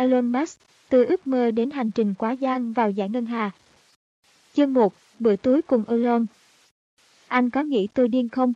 Elon Musk, từ ước mơ đến hành trình quá gian vào giải ngân hà. Chương 1, bữa tối cùng Elon. Anh có nghĩ tôi điên không?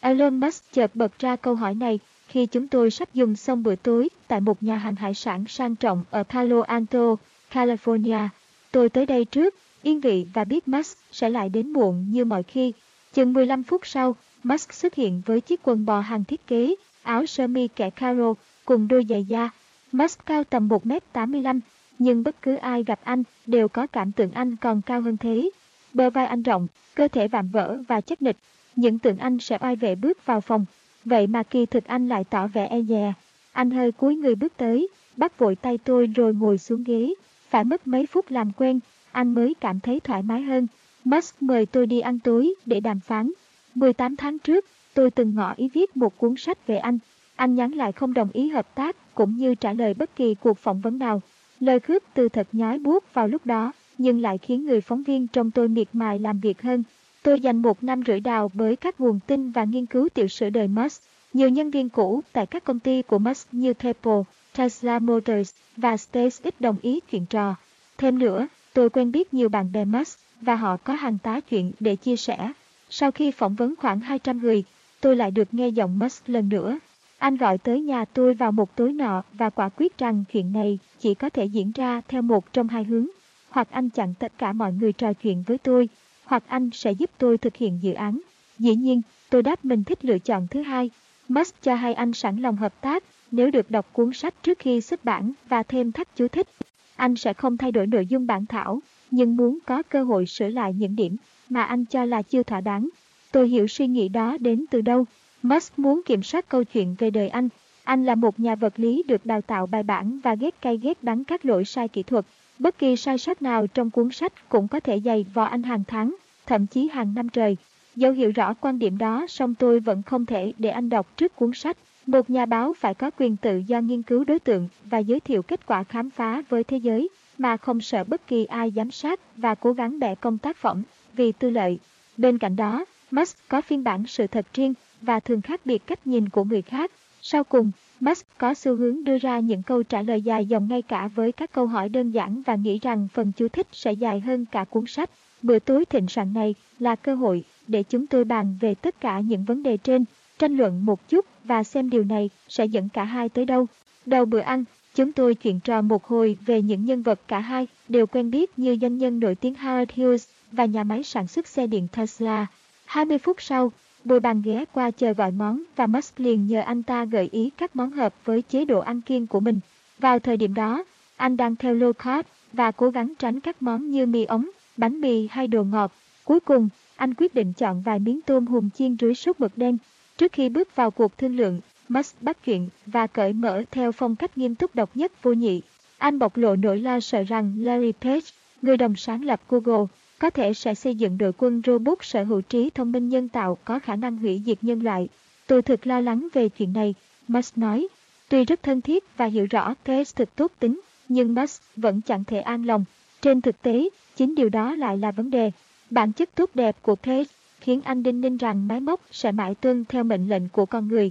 Elon Musk chợt bật ra câu hỏi này khi chúng tôi sắp dùng xong bữa tối tại một nhà hàng hải sản sang trọng ở Palo Alto, California. Tôi tới đây trước, yên vị và biết Musk sẽ lại đến muộn như mọi khi. Chừng 15 phút sau, Musk xuất hiện với chiếc quần bò hàng thiết kế, áo sơ mi kẻ caro cùng đôi giày da. Max cao tầm 1m85, nhưng bất cứ ai gặp anh đều có cảm tưởng anh còn cao hơn thế. Bờ vai anh rộng, cơ thể vạm vỡ và chất nịch. Những tưởng anh sẽ oai vệ bước vào phòng. Vậy mà kỳ thực anh lại tỏ vẻ e dè. Anh hơi cúi người bước tới, bắt vội tay tôi rồi ngồi xuống ghế. Phải mất mấy phút làm quen, anh mới cảm thấy thoải mái hơn. Max mời tôi đi ăn tối để đàm phán. 18 tháng trước, tôi từng ngỏ ý viết một cuốn sách về anh. Anh nhắn lại không đồng ý hợp tác cũng như trả lời bất kỳ cuộc phỏng vấn nào. Lời khước từ thật nhói buốt vào lúc đó, nhưng lại khiến người phóng viên trong tôi miệt mài làm việc hơn. Tôi dành một năm rưỡi đào với các nguồn tin và nghiên cứu tiểu sử đời Musk. Nhiều nhân viên cũ tại các công ty của Musk như Apple, Tesla Motors và SpaceX đồng ý chuyện trò. Thêm nữa, tôi quen biết nhiều bạn bè Musk và họ có hàng tá chuyện để chia sẻ. Sau khi phỏng vấn khoảng 200 người, tôi lại được nghe giọng Musk lần nữa. Anh gọi tới nhà tôi vào một tối nọ và quả quyết rằng chuyện này chỉ có thể diễn ra theo một trong hai hướng. Hoặc anh chặn tất cả mọi người trò chuyện với tôi, hoặc anh sẽ giúp tôi thực hiện dự án. Dĩ nhiên, tôi đáp mình thích lựa chọn thứ hai. Musk cho hay anh sẵn lòng hợp tác nếu được đọc cuốn sách trước khi xuất bản và thêm thắt chú thích. Anh sẽ không thay đổi nội dung bản thảo, nhưng muốn có cơ hội sửa lại những điểm mà anh cho là chưa thỏa đáng. Tôi hiểu suy nghĩ đó đến từ đâu. Musk muốn kiểm soát câu chuyện về đời anh. Anh là một nhà vật lý được đào tạo bài bản và ghét cay ghét đắng các lỗi sai kỹ thuật. Bất kỳ sai sót nào trong cuốn sách cũng có thể dày vò anh hàng tháng, thậm chí hàng năm trời. Dẫu hiểu rõ quan điểm đó, song tôi vẫn không thể để anh đọc trước cuốn sách. Một nhà báo phải có quyền tự do nghiên cứu đối tượng và giới thiệu kết quả khám phá với thế giới, mà không sợ bất kỳ ai giám sát và cố gắng bẻ công tác phẩm vì tư lợi. Bên cạnh đó, Musk có phiên bản sự thật riêng và thường khác biệt cách nhìn của người khác. Sau cùng, Musk có xu hướng đưa ra những câu trả lời dài dòng ngay cả với các câu hỏi đơn giản và nghĩ rằng phần chú thích sẽ dài hơn cả cuốn sách. Bữa tối thịnh soạn này là cơ hội để chúng tôi bàn về tất cả những vấn đề trên, tranh luận một chút và xem điều này sẽ dẫn cả hai tới đâu. Đầu bữa ăn, chúng tôi chuyện trò một hồi về những nhân vật cả hai đều quen biết như doanh nhân nổi tiếng Howard Hughes và nhà máy sản xuất xe điện Tesla. 20 phút sau, Bồi bàn ghé qua chờ gọi món và Musk liền nhờ anh ta gợi ý các món hợp với chế độ ăn kiêng của mình. Vào thời điểm đó, anh đang theo low carb và cố gắng tránh các món như mì ống, bánh mì hay đồ ngọt. Cuối cùng, anh quyết định chọn vài miếng tôm hùm chiên rưới sốt mực đen. Trước khi bước vào cuộc thương lượng, Musk bắt chuyện và cởi mở theo phong cách nghiêm túc độc nhất vô nhị. Anh bộc lộ nỗi lo sợ rằng Larry Page, người đồng sáng lập Google, có thể sẽ xây dựng đội quân robot sở hữu trí thông minh nhân tạo có khả năng hủy diệt nhân loại. Tôi thực lo lắng về chuyện này, Musk nói. Tuy rất thân thiết và hiểu rõ Case thực tốt tính, nhưng Musk vẫn chẳng thể an lòng. Trên thực tế, chính điều đó lại là vấn đề. Bản chất tốt đẹp của Case khiến anh đinh ninh rằng máy móc sẽ mãi tuân theo mệnh lệnh của con người.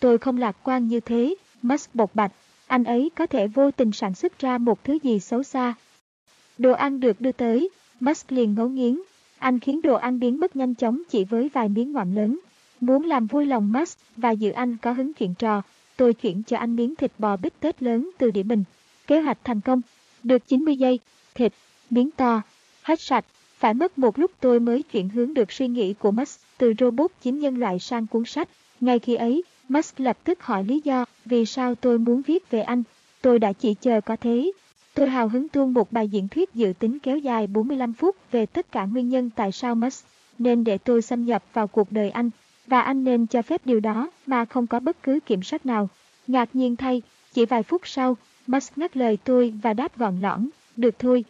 Tôi không lạc quan như thế, Musk bộc bạch. Anh ấy có thể vô tình sản xuất ra một thứ gì xấu xa. Đồ ăn được đưa tới, Musk liền ngấu nghiến. Anh khiến đồ ăn biến mất nhanh chóng chỉ với vài miếng ngọn lớn. Muốn làm vui lòng Musk và dự anh có hứng chuyện trò, tôi chuyển cho anh miếng thịt bò bít tết lớn từ đĩa mình. Kế hoạch thành công. Được 90 giây, thịt, miếng to, hết sạch. Phải mất một lúc tôi mới chuyển hướng được suy nghĩ của Musk từ robot chính nhân loại sang cuốn sách. Ngay khi ấy, Musk lập tức hỏi lý do vì sao tôi muốn viết về anh. Tôi đã chỉ chờ có thế, Tôi hào hứng tuôn một bài diễn thuyết dự tính kéo dài 45 phút về tất cả nguyên nhân tại sao Musk nên để tôi xâm nhập vào cuộc đời anh, và anh nên cho phép điều đó mà không có bất cứ kiểm soát nào. Ngạc nhiên thay, chỉ vài phút sau, Musk ngắt lời tôi và đáp gọn lõn, được thôi.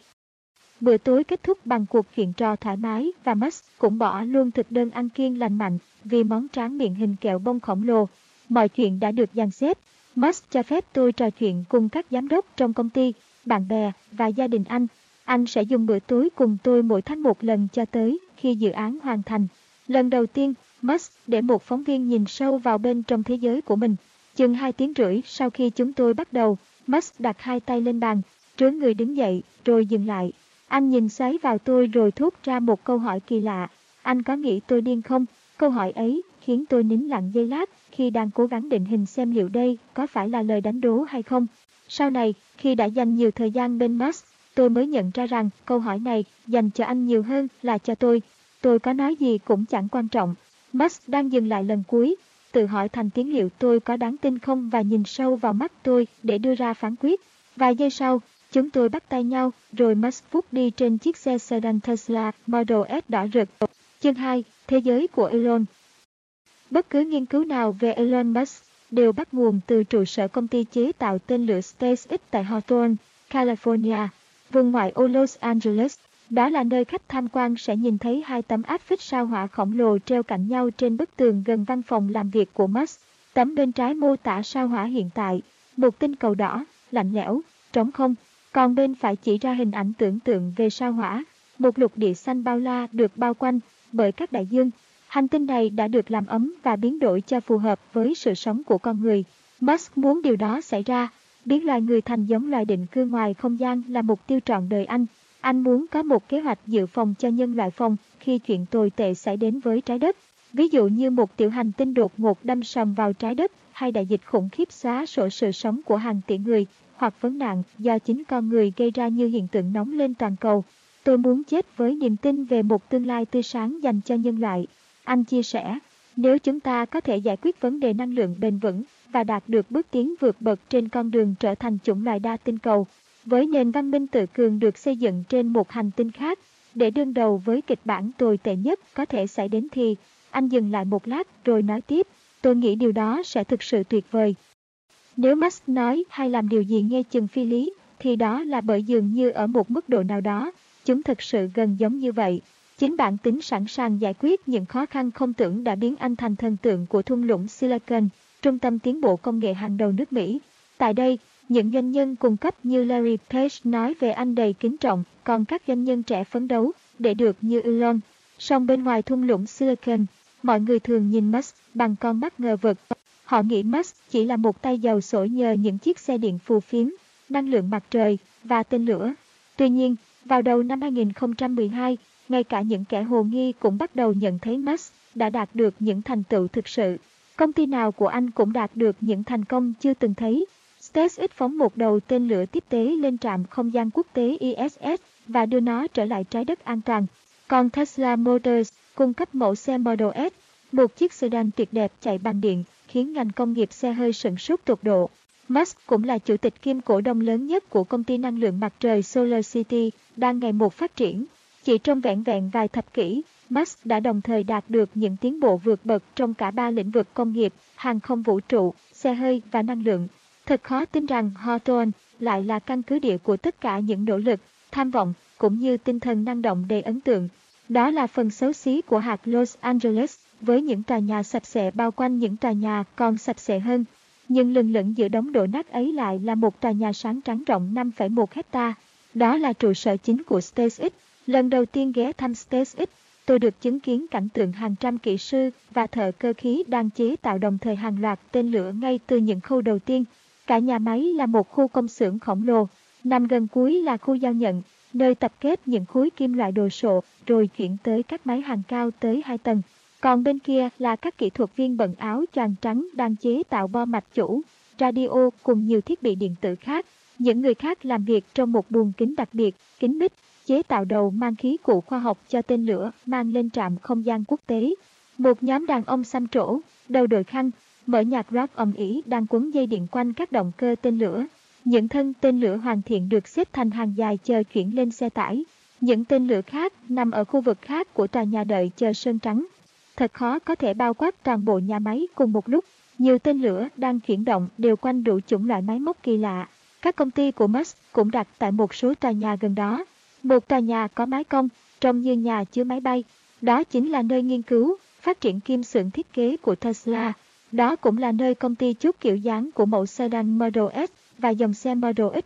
Bữa tối kết thúc bằng cuộc chuyện trò thoải mái và Musk cũng bỏ luôn thực đơn ăn kiêng lành mạnh vì món tráng miệng hình kẹo bông khổng lồ. Mọi chuyện đã được dàn xếp. Musk cho phép tôi trò chuyện cùng các giám đốc trong công ty bạn bè và gia đình anh. Anh sẽ dùng bữa tối cùng tôi mỗi tháng một lần cho tới khi dự án hoàn thành. Lần đầu tiên, Musk để một phóng viên nhìn sâu vào bên trong thế giới của mình. Chừng hai tiếng rưỡi sau khi chúng tôi bắt đầu, Musk đặt hai tay lên bàn, trướng người đứng dậy, rồi dừng lại. Anh nhìn xoáy vào tôi rồi thốt ra một câu hỏi kỳ lạ. Anh có nghĩ tôi điên không? Câu hỏi ấy khiến tôi nín lặng giây lát khi đang cố gắng định hình xem liệu đây có phải là lời đánh đố hay không. Sau này, khi đã dành nhiều thời gian bên Musk, tôi mới nhận ra rằng câu hỏi này dành cho anh nhiều hơn là cho tôi. Tôi có nói gì cũng chẳng quan trọng. Musk đang dừng lại lần cuối, tự hỏi thành tiếng liệu tôi có đáng tin không và nhìn sâu vào mắt tôi để đưa ra phán quyết. Vài giây sau, chúng tôi bắt tay nhau, rồi Musk phút đi trên chiếc xe sedan Tesla Model S đỏ rực. Chương 2, Thế giới của Elon Bất cứ nghiên cứu nào về Elon Musk đều bắt nguồn từ trụ sở công ty chế tạo tên lửa SpaceX tại Hawthorne, California, vùng ngoại ô Los Angeles. Đó là nơi khách tham quan sẽ nhìn thấy hai tấm áp phích sao hỏa khổng lồ treo cạnh nhau trên bức tường gần văn phòng làm việc của Musk. Tấm bên trái mô tả sao hỏa hiện tại, một tinh cầu đỏ, lạnh lẽo, trống không, còn bên phải chỉ ra hình ảnh tưởng tượng về sao hỏa, một lục địa xanh bao la được bao quanh bởi các đại dương. Hành tinh này đã được làm ấm và biến đổi cho phù hợp với sự sống của con người. Musk muốn điều đó xảy ra, biến loài người thành giống loài định cư ngoài không gian là mục tiêu trọn đời anh. Anh muốn có một kế hoạch dự phòng cho nhân loại phòng khi chuyện tồi tệ xảy đến với trái đất. Ví dụ như một tiểu hành tinh đột ngột đâm sầm vào trái đất hay đại dịch khủng khiếp xóa sổ sự sống của hàng tỷ người hoặc vấn nạn do chính con người gây ra như hiện tượng nóng lên toàn cầu. Tôi muốn chết với niềm tin về một tương lai tươi sáng dành cho nhân loại. Anh chia sẻ, nếu chúng ta có thể giải quyết vấn đề năng lượng bền vững và đạt được bước tiến vượt bậc trên con đường trở thành chủng loài đa tinh cầu, với nền văn minh tự cường được xây dựng trên một hành tinh khác, để đương đầu với kịch bản tồi tệ nhất có thể xảy đến thì, anh dừng lại một lát rồi nói tiếp, tôi nghĩ điều đó sẽ thực sự tuyệt vời. Nếu Musk nói hay làm điều gì nghe chừng phi lý, thì đó là bởi dường như ở một mức độ nào đó, chúng thực sự gần giống như vậy. Chính bản tính sẵn sàng giải quyết những khó khăn không tưởng đã biến anh thành thần tượng của thung lũng Silicon, trung tâm tiến bộ công nghệ hàng đầu nước Mỹ. Tại đây, những doanh nhân cung cấp như Larry Page nói về anh đầy kính trọng, còn các doanh nhân trẻ phấn đấu để được như Elon. Song bên ngoài thung lũng Silicon, mọi người thường nhìn Musk bằng con mắt ngờ vực. Họ nghĩ Musk chỉ là một tay giàu sổi nhờ những chiếc xe điện phù phiếm, năng lượng mặt trời và tên lửa. Tuy nhiên, vào đầu năm 2012, ngay cả những kẻ hồ nghi cũng bắt đầu nhận thấy Musk đã đạt được những thành tựu thực sự. Công ty nào của anh cũng đạt được những thành công chưa từng thấy. SpaceX phóng một đầu tên lửa tiếp tế lên trạm không gian quốc tế ISS và đưa nó trở lại trái đất an toàn. Còn Tesla Motors cung cấp mẫu xe Model S, một chiếc sedan tuyệt đẹp chạy bằng điện, khiến ngành công nghiệp xe hơi sửng sốt tột độ. Musk cũng là chủ tịch kiêm cổ đông lớn nhất của công ty năng lượng mặt trời Solar City, đang ngày một phát triển. Chỉ trong vẹn vẹn vài thập kỷ, Musk đã đồng thời đạt được những tiến bộ vượt bậc trong cả ba lĩnh vực công nghiệp, hàng không vũ trụ, xe hơi và năng lượng. Thật khó tin rằng Hawthorne lại là căn cứ địa của tất cả những nỗ lực, tham vọng cũng như tinh thần năng động đầy ấn tượng. Đó là phần xấu xí của hạt Los Angeles với những tòa nhà sạch sẽ bao quanh những tòa nhà còn sạch sẽ hơn. Nhưng lừng lẫn giữa đống đổ nát ấy lại là một tòa nhà sáng trắng rộng 5,1 hecta. Đó là trụ sở chính của SpaceX. Lần đầu tiên ghé thăm SpaceX, tôi được chứng kiến cảnh tượng hàng trăm kỹ sư và thợ cơ khí đang chế tạo đồng thời hàng loạt tên lửa ngay từ những khâu đầu tiên. Cả nhà máy là một khu công xưởng khổng lồ, nằm gần cuối là khu giao nhận, nơi tập kết những khối kim loại đồ sộ rồi chuyển tới các máy hàng cao tới 2 tầng. Còn bên kia là các kỹ thuật viên bận áo choàng trắng đang chế tạo bo mạch chủ, radio cùng nhiều thiết bị điện tử khác. Những người khác làm việc trong một buồng kính đặc biệt, kính mít, chế tạo đầu mang khí cụ khoa học cho tên lửa mang lên trạm không gian quốc tế. Một nhóm đàn ông xăm trổ, đầu đội khăn, mở nhạc rap ầm ĩ đang quấn dây điện quanh các động cơ tên lửa. Những thân tên lửa hoàn thiện được xếp thành hàng dài chờ chuyển lên xe tải. Những tên lửa khác nằm ở khu vực khác của tòa nhà đợi chờ sơn trắng. Thật khó có thể bao quát toàn bộ nhà máy cùng một lúc. Nhiều tên lửa đang chuyển động đều quanh đủ chủng loại máy móc kỳ lạ. Các công ty của Musk cũng đặt tại một số tòa nhà gần đó. Một tòa nhà có mái cong, trông như nhà chứa máy bay. Đó chính là nơi nghiên cứu, phát triển kim xưởng thiết kế của Tesla. Đó cũng là nơi công ty chút kiểu dáng của mẫu sedan Model S và dòng xe Model X,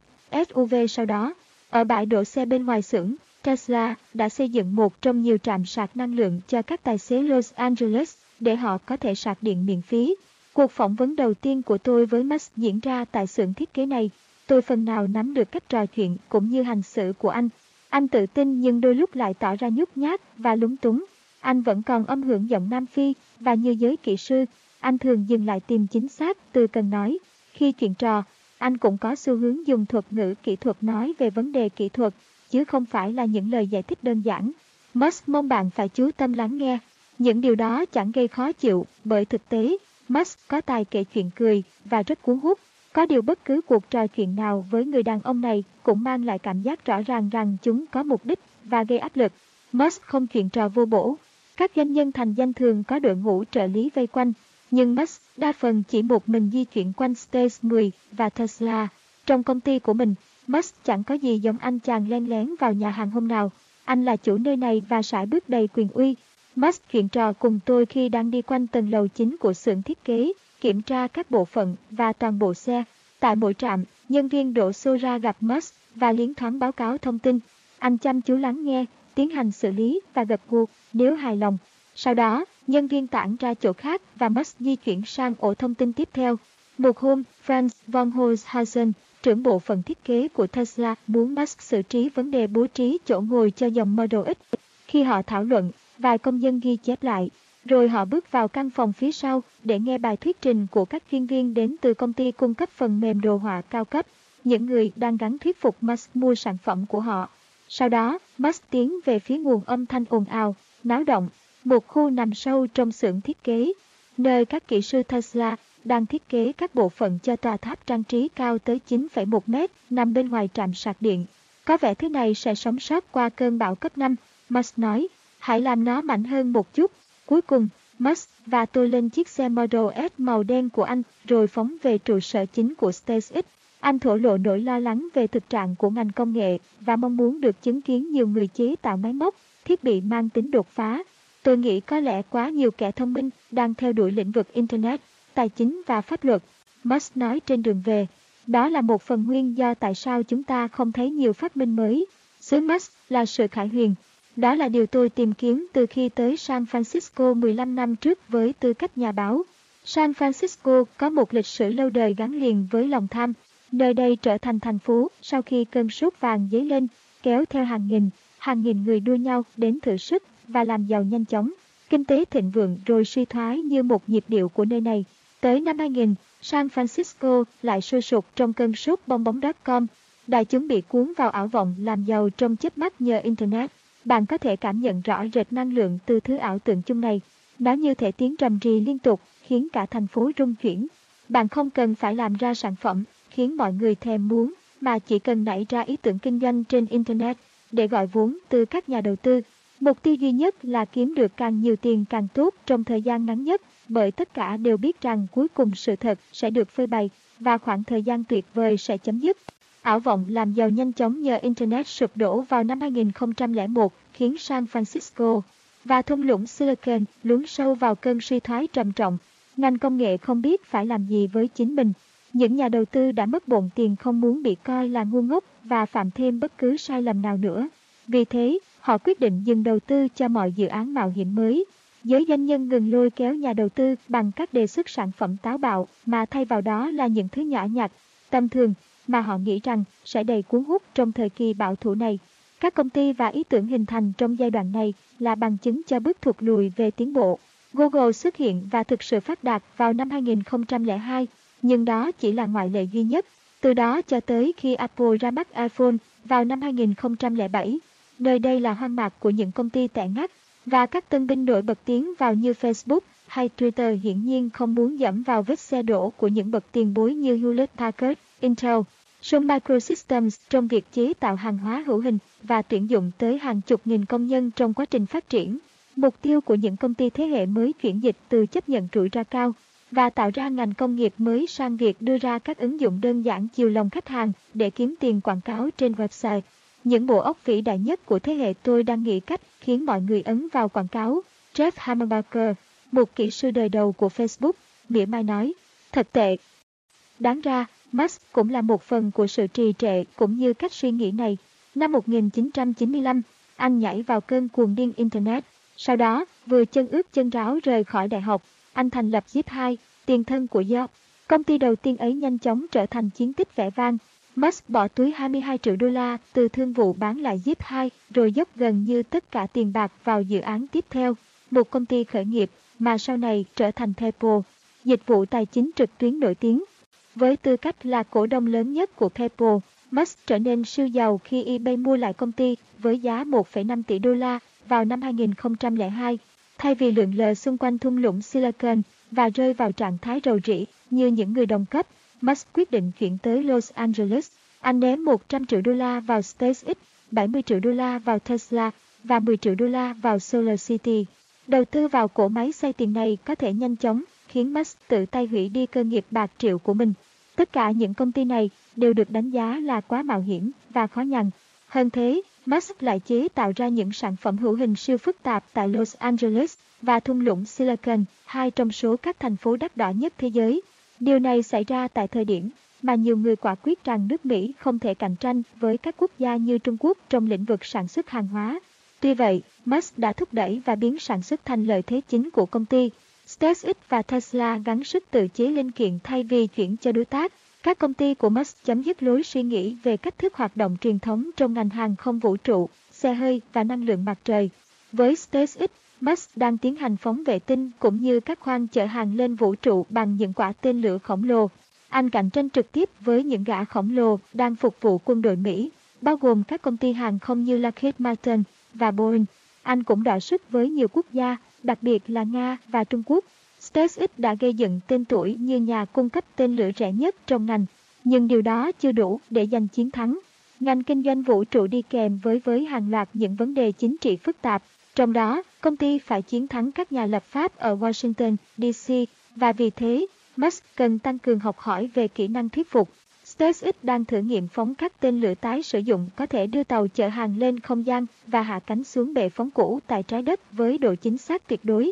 SUV sau đó. Ở bãi đổ xe bên ngoài xưởng, Tesla đã xây dựng một trong nhiều trạm sạc năng lượng cho các tài xế Los Angeles để họ có thể sạc điện miễn phí. Cuộc phỏng vấn đầu tiên của tôi với Musk diễn ra tại xưởng thiết kế này. tôi phần nào nắm được cách trò chuyện cũng như hành xử của anh. Anh tự tin nhưng đôi lúc lại tỏ ra nhút nhát và lúng túng. Anh vẫn còn âm hưởng giọng Nam Phi và như giới kỹ sư, anh thường dừng lại tìm chính xác từ cần nói. Khi chuyện trò, anh cũng có xu hướng dùng thuật ngữ kỹ thuật nói về vấn đề kỹ thuật, chứ không phải là những lời giải thích đơn giản. Musk mong bạn phải chú tâm lắng nghe. Những điều đó chẳng gây khó chịu bởi thực tế, Musk có tài kể chuyện cười và rất cuốn hút. Có điều bất cứ cuộc trò chuyện nào với người đàn ông này cũng mang lại cảm giác rõ ràng rằng chúng có mục đích và gây áp lực. Musk không chuyện trò vô bổ. Các doanh nhân thành danh thường có đội ngũ trợ lý vây quanh, nhưng Musk đa phần chỉ một mình di chuyển quanh Space 10 và Tesla. Trong công ty của mình, Musk chẳng có gì giống anh chàng len lén vào nhà hàng hôm nào. Anh là chủ nơi này và sải bước đầy quyền uy. Musk chuyện trò cùng tôi khi đang đi quanh tầng lầu chính của xưởng thiết kế, kiểm tra các bộ phận và toàn bộ xe. Tại mỗi trạm, nhân viên đổ xô ra gặp Musk và liến thoáng báo cáo thông tin. Anh chăm chú lắng nghe, tiến hành xử lý và gật gù nếu hài lòng. Sau đó, nhân viên tản ra chỗ khác và Musk di chuyển sang ổ thông tin tiếp theo. Một hôm, Franz von Holzhausen, trưởng bộ phận thiết kế của Tesla, muốn Musk xử trí vấn đề bố trí chỗ ngồi cho dòng Model X. Khi họ thảo luận, vài công dân ghi chép lại, rồi họ bước vào căn phòng phía sau để nghe bài thuyết trình của các chuyên viên đến từ công ty cung cấp phần mềm đồ họa cao cấp, những người đang gắn thuyết phục Musk mua sản phẩm của họ. Sau đó, Musk tiến về phía nguồn âm thanh ồn ào, náo động, một khu nằm sâu trong xưởng thiết kế, nơi các kỹ sư Tesla đang thiết kế các bộ phận cho tòa tháp trang trí cao tới 9,1 mét nằm bên ngoài trạm sạc điện. Có vẻ thứ này sẽ sống sót qua cơn bão cấp 5, Musk nói. Hãy làm nó mạnh hơn một chút. Cuối cùng, Musk và tôi lên chiếc xe Model S màu đen của anh rồi phóng về trụ sở chính của SpaceX. Anh thổ lộ nỗi lo lắng về thực trạng của ngành công nghệ và mong muốn được chứng kiến nhiều người chế tạo máy móc, thiết bị mang tính đột phá. Tôi nghĩ có lẽ quá nhiều kẻ thông minh đang theo đuổi lĩnh vực Internet, tài chính và pháp luật. Musk nói trên đường về. Đó là một phần nguyên do tại sao chúng ta không thấy nhiều phát minh mới. Sứ Musk là sự khải huyền, đó là điều tôi tìm kiếm từ khi tới San Francisco 15 năm trước với tư cách nhà báo. San Francisco có một lịch sử lâu đời gắn liền với lòng tham. Nơi đây trở thành thành phố sau khi cơn sốt vàng dấy lên, kéo theo hàng nghìn, hàng nghìn người đua nhau đến thử sức và làm giàu nhanh chóng. Kinh tế thịnh vượng rồi suy thoái như một nhịp điệu của nơi này. Tới năm 2000, San Francisco lại sôi sục trong cơn sốt bong bóng dot com. Đại chúng bị cuốn vào ảo vọng làm giàu trong chớp mắt nhờ Internet. Bạn có thể cảm nhận rõ rệt năng lượng từ thứ ảo tượng chung này. Nó như thể tiếng rầm rì liên tục, khiến cả thành phố rung chuyển. Bạn không cần phải làm ra sản phẩm, khiến mọi người thèm muốn, mà chỉ cần nảy ra ý tưởng kinh doanh trên Internet để gọi vốn từ các nhà đầu tư. Mục tiêu duy nhất là kiếm được càng nhiều tiền càng tốt trong thời gian ngắn nhất, bởi tất cả đều biết rằng cuối cùng sự thật sẽ được phơi bày và khoảng thời gian tuyệt vời sẽ chấm dứt. Ảo vọng làm giàu nhanh chóng nhờ Internet sụp đổ vào năm 2001 khiến San Francisco và thung lũng Silicon lún sâu vào cơn suy thoái trầm trọng. Ngành công nghệ không biết phải làm gì với chính mình. Những nhà đầu tư đã mất bộn tiền không muốn bị coi là ngu ngốc và phạm thêm bất cứ sai lầm nào nữa. Vì thế, họ quyết định dừng đầu tư cho mọi dự án mạo hiểm mới. Giới doanh nhân ngừng lôi kéo nhà đầu tư bằng các đề xuất sản phẩm táo bạo mà thay vào đó là những thứ nhỏ nhặt, tầm thường mà họ nghĩ rằng sẽ đầy cuốn hút trong thời kỳ bảo thủ này. Các công ty và ý tưởng hình thành trong giai đoạn này là bằng chứng cho bước thụt lùi về tiến bộ. Google xuất hiện và thực sự phát đạt vào năm 2002, nhưng đó chỉ là ngoại lệ duy nhất. Từ đó cho tới khi Apple ra mắt iPhone vào năm 2007, nơi đây là hoang mạc của những công ty tẻ ngắt và các tân binh nổi bật tiến vào như Facebook hay Twitter hiển nhiên không muốn dẫm vào vết xe đổ của những bậc tiền bối như Hewlett Packard, Intel, Sun Microsystems trong việc chế tạo hàng hóa hữu hình và tuyển dụng tới hàng chục nghìn công nhân trong quá trình phát triển. Mục tiêu của những công ty thế hệ mới chuyển dịch từ chấp nhận rủi ro cao và tạo ra ngành công nghiệp mới sang việc đưa ra các ứng dụng đơn giản chiều lòng khách hàng để kiếm tiền quảng cáo trên website. Những bộ óc vĩ đại nhất của thế hệ tôi đang nghĩ cách khiến mọi người ấn vào quảng cáo. Jeff Hammerbacher, một kỹ sư đời đầu của Facebook, mỉa mai nói, thật tệ. Đáng ra, Musk cũng là một phần của sự trì trệ cũng như cách suy nghĩ này. Năm 1995, anh nhảy vào cơn cuồng điên Internet. Sau đó, vừa chân ướt chân ráo rời khỏi đại học, anh thành lập Zip 2, tiền thân của Yelp. Công ty đầu tiên ấy nhanh chóng trở thành chiến tích vẻ vang Musk bỏ túi 22 triệu đô la từ thương vụ bán lại Zip 2 rồi dốc gần như tất cả tiền bạc vào dự án tiếp theo, một công ty khởi nghiệp mà sau này trở thành PayPal, dịch vụ tài chính trực tuyến nổi tiếng. Với tư cách là cổ đông lớn nhất của PayPal, Musk trở nên siêu giàu khi eBay mua lại công ty với giá 1,5 tỷ đô la vào năm 2002, thay vì lượng lờ xung quanh thung lũng Silicon và rơi vào trạng thái rầu rĩ như những người đồng cấp. Musk quyết định chuyển tới Los Angeles. Anh ném 100 triệu đô la vào SpaceX, 70 triệu đô la vào Tesla và 10 triệu đô la vào SolarCity. Đầu tư vào cổ máy xây tiền này có thể nhanh chóng khiến Musk tự tay hủy đi cơ nghiệp bạc triệu của mình. Tất cả những công ty này đều được đánh giá là quá mạo hiểm và khó nhằn. Hơn thế, Musk lại chế tạo ra những sản phẩm hữu hình siêu phức tạp tại Los Angeles và thung lũng Silicon, hai trong số các thành phố đắt đỏ nhất thế giới. Điều này xảy ra tại thời điểm mà nhiều người quả quyết rằng nước Mỹ không thể cạnh tranh với các quốc gia như Trung Quốc trong lĩnh vực sản xuất hàng hóa. Tuy vậy, Musk đã thúc đẩy và biến sản xuất thành lợi thế chính của công ty. SpaceX và Tesla gắn sức tự chế linh kiện thay vì chuyển cho đối tác. Các công ty của Musk chấm dứt lối suy nghĩ về cách thức hoạt động truyền thống trong ngành hàng không vũ trụ, xe hơi và năng lượng mặt trời. Với SpaceX, Musk đang tiến hành phóng vệ tinh cũng như các khoang chở hàng lên vũ trụ bằng những quả tên lửa khổng lồ. Anh cạnh tranh trực tiếp với những gã khổng lồ đang phục vụ quân đội Mỹ, bao gồm các công ty hàng không như Lockheed Martin và Boeing. Anh cũng đọ sức với nhiều quốc gia, đặc biệt là Nga và Trung Quốc. SpaceX đã gây dựng tên tuổi như nhà cung cấp tên lửa rẻ nhất trong ngành, nhưng điều đó chưa đủ để giành chiến thắng. Ngành kinh doanh vũ trụ đi kèm với với hàng loạt những vấn đề chính trị phức tạp, trong đó công ty phải chiến thắng các nhà lập pháp ở Washington, D.C. và vì thế, Musk cần tăng cường học hỏi về kỹ năng thuyết phục. SpaceX đang thử nghiệm phóng các tên lửa tái sử dụng có thể đưa tàu chở hàng lên không gian và hạ cánh xuống bệ phóng cũ tại trái đất với độ chính xác tuyệt đối.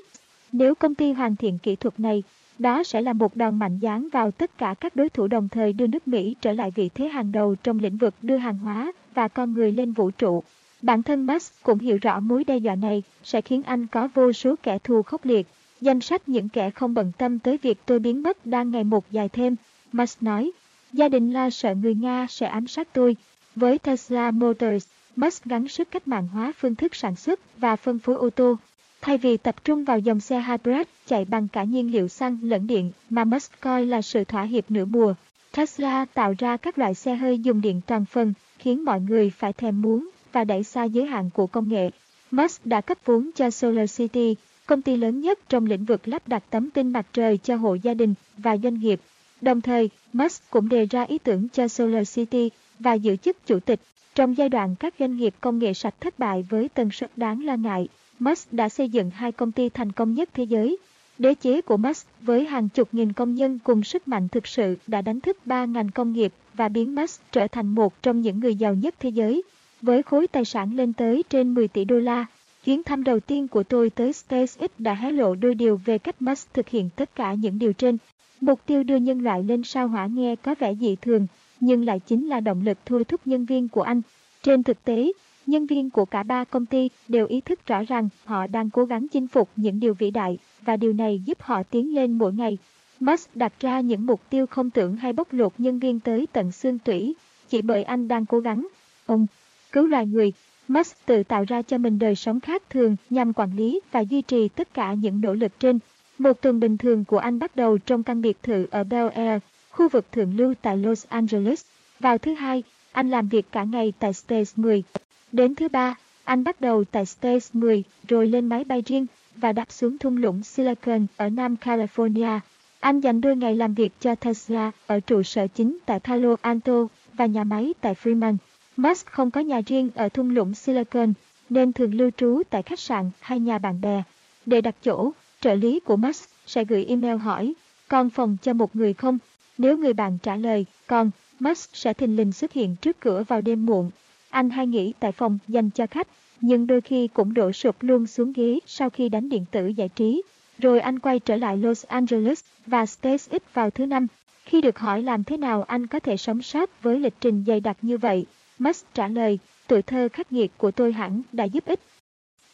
Nếu công ty hoàn thiện kỹ thuật này, đó sẽ là một đòn mạnh dán vào tất cả các đối thủ đồng thời đưa nước Mỹ trở lại vị thế hàng đầu trong lĩnh vực đưa hàng hóa và con người lên vũ trụ. Bản thân Musk cũng hiểu rõ mối đe dọa này sẽ khiến anh có vô số kẻ thù khốc liệt. Danh sách những kẻ không bận tâm tới việc tôi biến mất đang ngày một dài thêm. Musk nói, gia đình lo sợ người Nga sẽ ám sát tôi. Với Tesla Motors, Musk gắn sức cách mạng hóa phương thức sản xuất và phân phối ô tô. Thay vì tập trung vào dòng xe hybrid chạy bằng cả nhiên liệu xăng lẫn điện mà Musk coi là sự thỏa hiệp nửa mùa, Tesla tạo ra các loại xe hơi dùng điện toàn phần, khiến mọi người phải thèm muốn và đẩy xa giới hạn của công nghệ. Musk đã cấp vốn cho SolarCity, công ty lớn nhất trong lĩnh vực lắp đặt tấm pin mặt trời cho hộ gia đình và doanh nghiệp. Đồng thời, Musk cũng đề ra ý tưởng cho Solar City và giữ chức chủ tịch. Trong giai đoạn các doanh nghiệp công nghệ sạch thất bại với tần suất đáng lo ngại, Musk đã xây dựng hai công ty thành công nhất thế giới. Đế chế của Musk với hàng chục nghìn công nhân cùng sức mạnh thực sự đã đánh thức ba ngành công nghiệp và biến Musk trở thành một trong những người giàu nhất thế giới với khối tài sản lên tới trên 10 tỷ đô la. Chuyến thăm đầu tiên của tôi tới SpaceX đã hé lộ đôi điều về cách Musk thực hiện tất cả những điều trên. Mục tiêu đưa nhân loại lên sao hỏa nghe có vẻ dị thường, nhưng lại chính là động lực thôi thúc nhân viên của anh. Trên thực tế, nhân viên của cả ba công ty đều ý thức rõ rằng họ đang cố gắng chinh phục những điều vĩ đại và điều này giúp họ tiến lên mỗi ngày. Musk đặt ra những mục tiêu không tưởng hay bóc lột nhân viên tới tận xương tủy, chỉ bởi anh đang cố gắng. Ông cứu loài người. Musk tự tạo ra cho mình đời sống khác thường nhằm quản lý và duy trì tất cả những nỗ lực trên. Một tuần bình thường của anh bắt đầu trong căn biệt thự ở Bel Air, khu vực thượng lưu tại Los Angeles. Vào thứ hai, anh làm việc cả ngày tại Space 10. Đến thứ ba, anh bắt đầu tại Space 10 rồi lên máy bay riêng và đáp xuống thung lũng Silicon ở Nam California. Anh dành đôi ngày làm việc cho Tesla ở trụ sở chính tại Palo Alto và nhà máy tại Fremont. Musk không có nhà riêng ở thung lũng Silicon, nên thường lưu trú tại khách sạn hay nhà bạn bè. Để đặt chỗ, trợ lý của Musk sẽ gửi email hỏi, còn phòng cho một người không? Nếu người bạn trả lời, còn, Musk sẽ thình lình xuất hiện trước cửa vào đêm muộn. Anh hay nghỉ tại phòng dành cho khách, nhưng đôi khi cũng đổ sụp luôn xuống ghế sau khi đánh điện tử giải trí. Rồi anh quay trở lại Los Angeles và SpaceX vào thứ năm. Khi được hỏi làm thế nào anh có thể sống sót với lịch trình dày đặc như vậy, Musk trả lời, tuổi thơ khắc nghiệt của tôi hẳn đã giúp ích.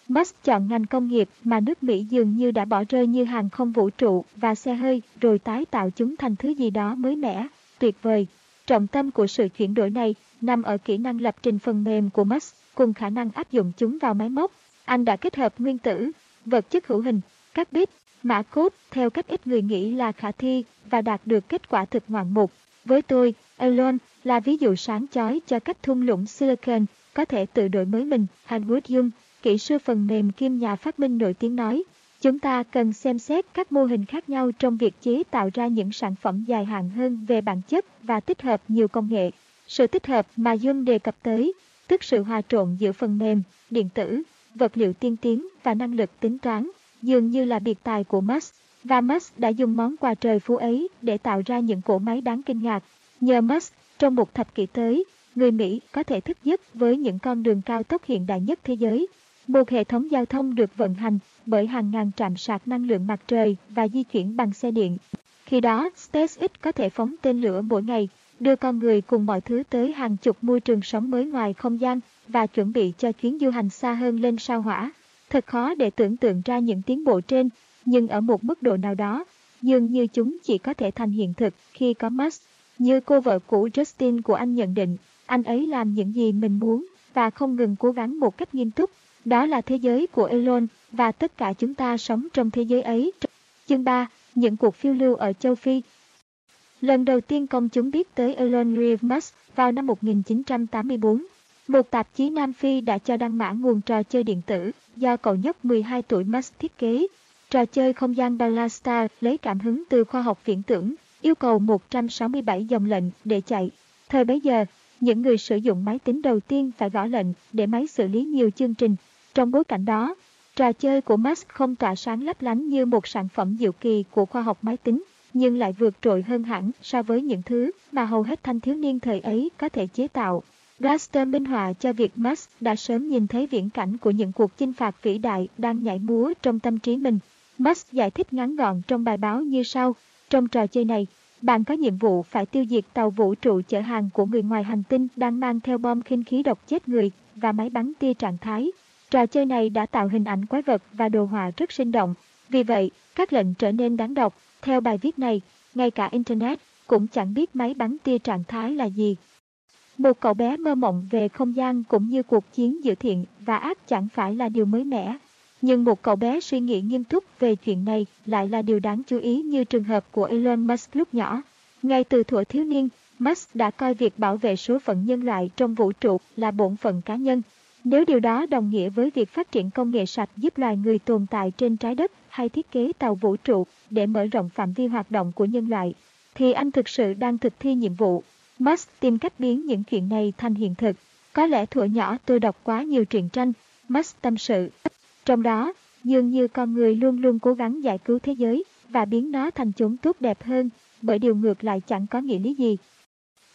Musk chọn ngành công nghiệp mà nước Mỹ dường như đã bỏ rơi như hàng không vũ trụ và xe hơi rồi tái tạo chúng thành thứ gì đó mới mẻ, tuyệt vời. Trọng tâm của sự chuyển đổi này nằm ở kỹ năng lập trình phần mềm của Musk cùng khả năng áp dụng chúng vào máy móc. Anh đã kết hợp nguyên tử, vật chất hữu hình, các bit, mã code theo cách ít người nghĩ là khả thi và đạt được kết quả thực ngoạn mục. Với tôi, Elon là ví dụ sáng chói cho cách thung lũng Silicon có thể tự đổi mới mình. Howard Jung kỹ sư phần mềm kim nhà phát minh nổi tiếng nói, chúng ta cần xem xét các mô hình khác nhau trong việc chế tạo ra những sản phẩm dài hạn hơn về bản chất và tích hợp nhiều công nghệ. Sự tích hợp mà Jung đề cập tới, tức sự hòa trộn giữa phần mềm, điện tử, vật liệu tiên tiến và năng lực tính toán, dường như là biệt tài của Musk. Và Musk đã dùng món quà trời phú ấy để tạo ra những cỗ máy đáng kinh ngạc. Nhờ Musk, trong một thập kỷ tới, người Mỹ có thể thức giấc với những con đường cao tốc hiện đại nhất thế giới. Một hệ thống giao thông được vận hành bởi hàng ngàn trạm sạc năng lượng mặt trời và di chuyển bằng xe điện. Khi đó, SpaceX có thể phóng tên lửa mỗi ngày, đưa con người cùng mọi thứ tới hàng chục môi trường sống mới ngoài không gian và chuẩn bị cho chuyến du hành xa hơn lên sao hỏa. Thật khó để tưởng tượng ra những tiến bộ trên, nhưng ở một mức độ nào đó, dường như chúng chỉ có thể thành hiện thực khi có Musk. Như cô vợ cũ Justin của anh nhận định, anh ấy làm những gì mình muốn và không ngừng cố gắng một cách nghiêm túc. Đó là thế giới của Elon và tất cả chúng ta sống trong thế giới ấy. Chương 3. Những cuộc phiêu lưu ở châu Phi Lần đầu tiên công chúng biết tới Elon Reeve Musk vào năm 1984. Một tạp chí Nam Phi đã cho đăng mã nguồn trò chơi điện tử do cậu nhóc 12 tuổi Musk thiết kế. Trò chơi không gian Ballastar lấy cảm hứng từ khoa học viễn tưởng, yêu cầu 167 dòng lệnh để chạy. Thời bấy giờ, những người sử dụng máy tính đầu tiên phải gõ lệnh để máy xử lý nhiều chương trình. Trong bối cảnh đó, trò chơi của Musk không tỏa sáng lấp lánh như một sản phẩm diệu kỳ của khoa học máy tính, nhưng lại vượt trội hơn hẳn so với những thứ mà hầu hết thanh thiếu niên thời ấy có thể chế tạo. Gaston minh họa cho việc Musk đã sớm nhìn thấy viễn cảnh của những cuộc chinh phạt vĩ đại đang nhảy múa trong tâm trí mình. Musk giải thích ngắn gọn trong bài báo như sau. Trong trò chơi này, bạn có nhiệm vụ phải tiêu diệt tàu vũ trụ chở hàng của người ngoài hành tinh đang mang theo bom khinh khí độc chết người và máy bắn tia trạng thái. Trò chơi này đã tạo hình ảnh quái vật và đồ họa rất sinh động. Vì vậy, các lệnh trở nên đáng đọc. Theo bài viết này, ngay cả Internet cũng chẳng biết máy bắn tia trạng thái là gì. Một cậu bé mơ mộng về không gian cũng như cuộc chiến giữa thiện và ác chẳng phải là điều mới mẻ. Nhưng một cậu bé suy nghĩ nghiêm túc về chuyện này lại là điều đáng chú ý như trường hợp của Elon Musk lúc nhỏ. Ngay từ thuở thiếu niên, Musk đã coi việc bảo vệ số phận nhân loại trong vũ trụ là bổn phận cá nhân. Nếu điều đó đồng nghĩa với việc phát triển công nghệ sạch giúp loài người tồn tại trên trái đất hay thiết kế tàu vũ trụ để mở rộng phạm vi hoạt động của nhân loại, thì anh thực sự đang thực thi nhiệm vụ. Musk tìm cách biến những chuyện này thành hiện thực. Có lẽ thuở nhỏ tôi đọc quá nhiều truyện tranh, Musk tâm sự. Trong đó, dường như con người luôn luôn cố gắng giải cứu thế giới và biến nó thành chốn tốt đẹp hơn, bởi điều ngược lại chẳng có nghĩa lý gì.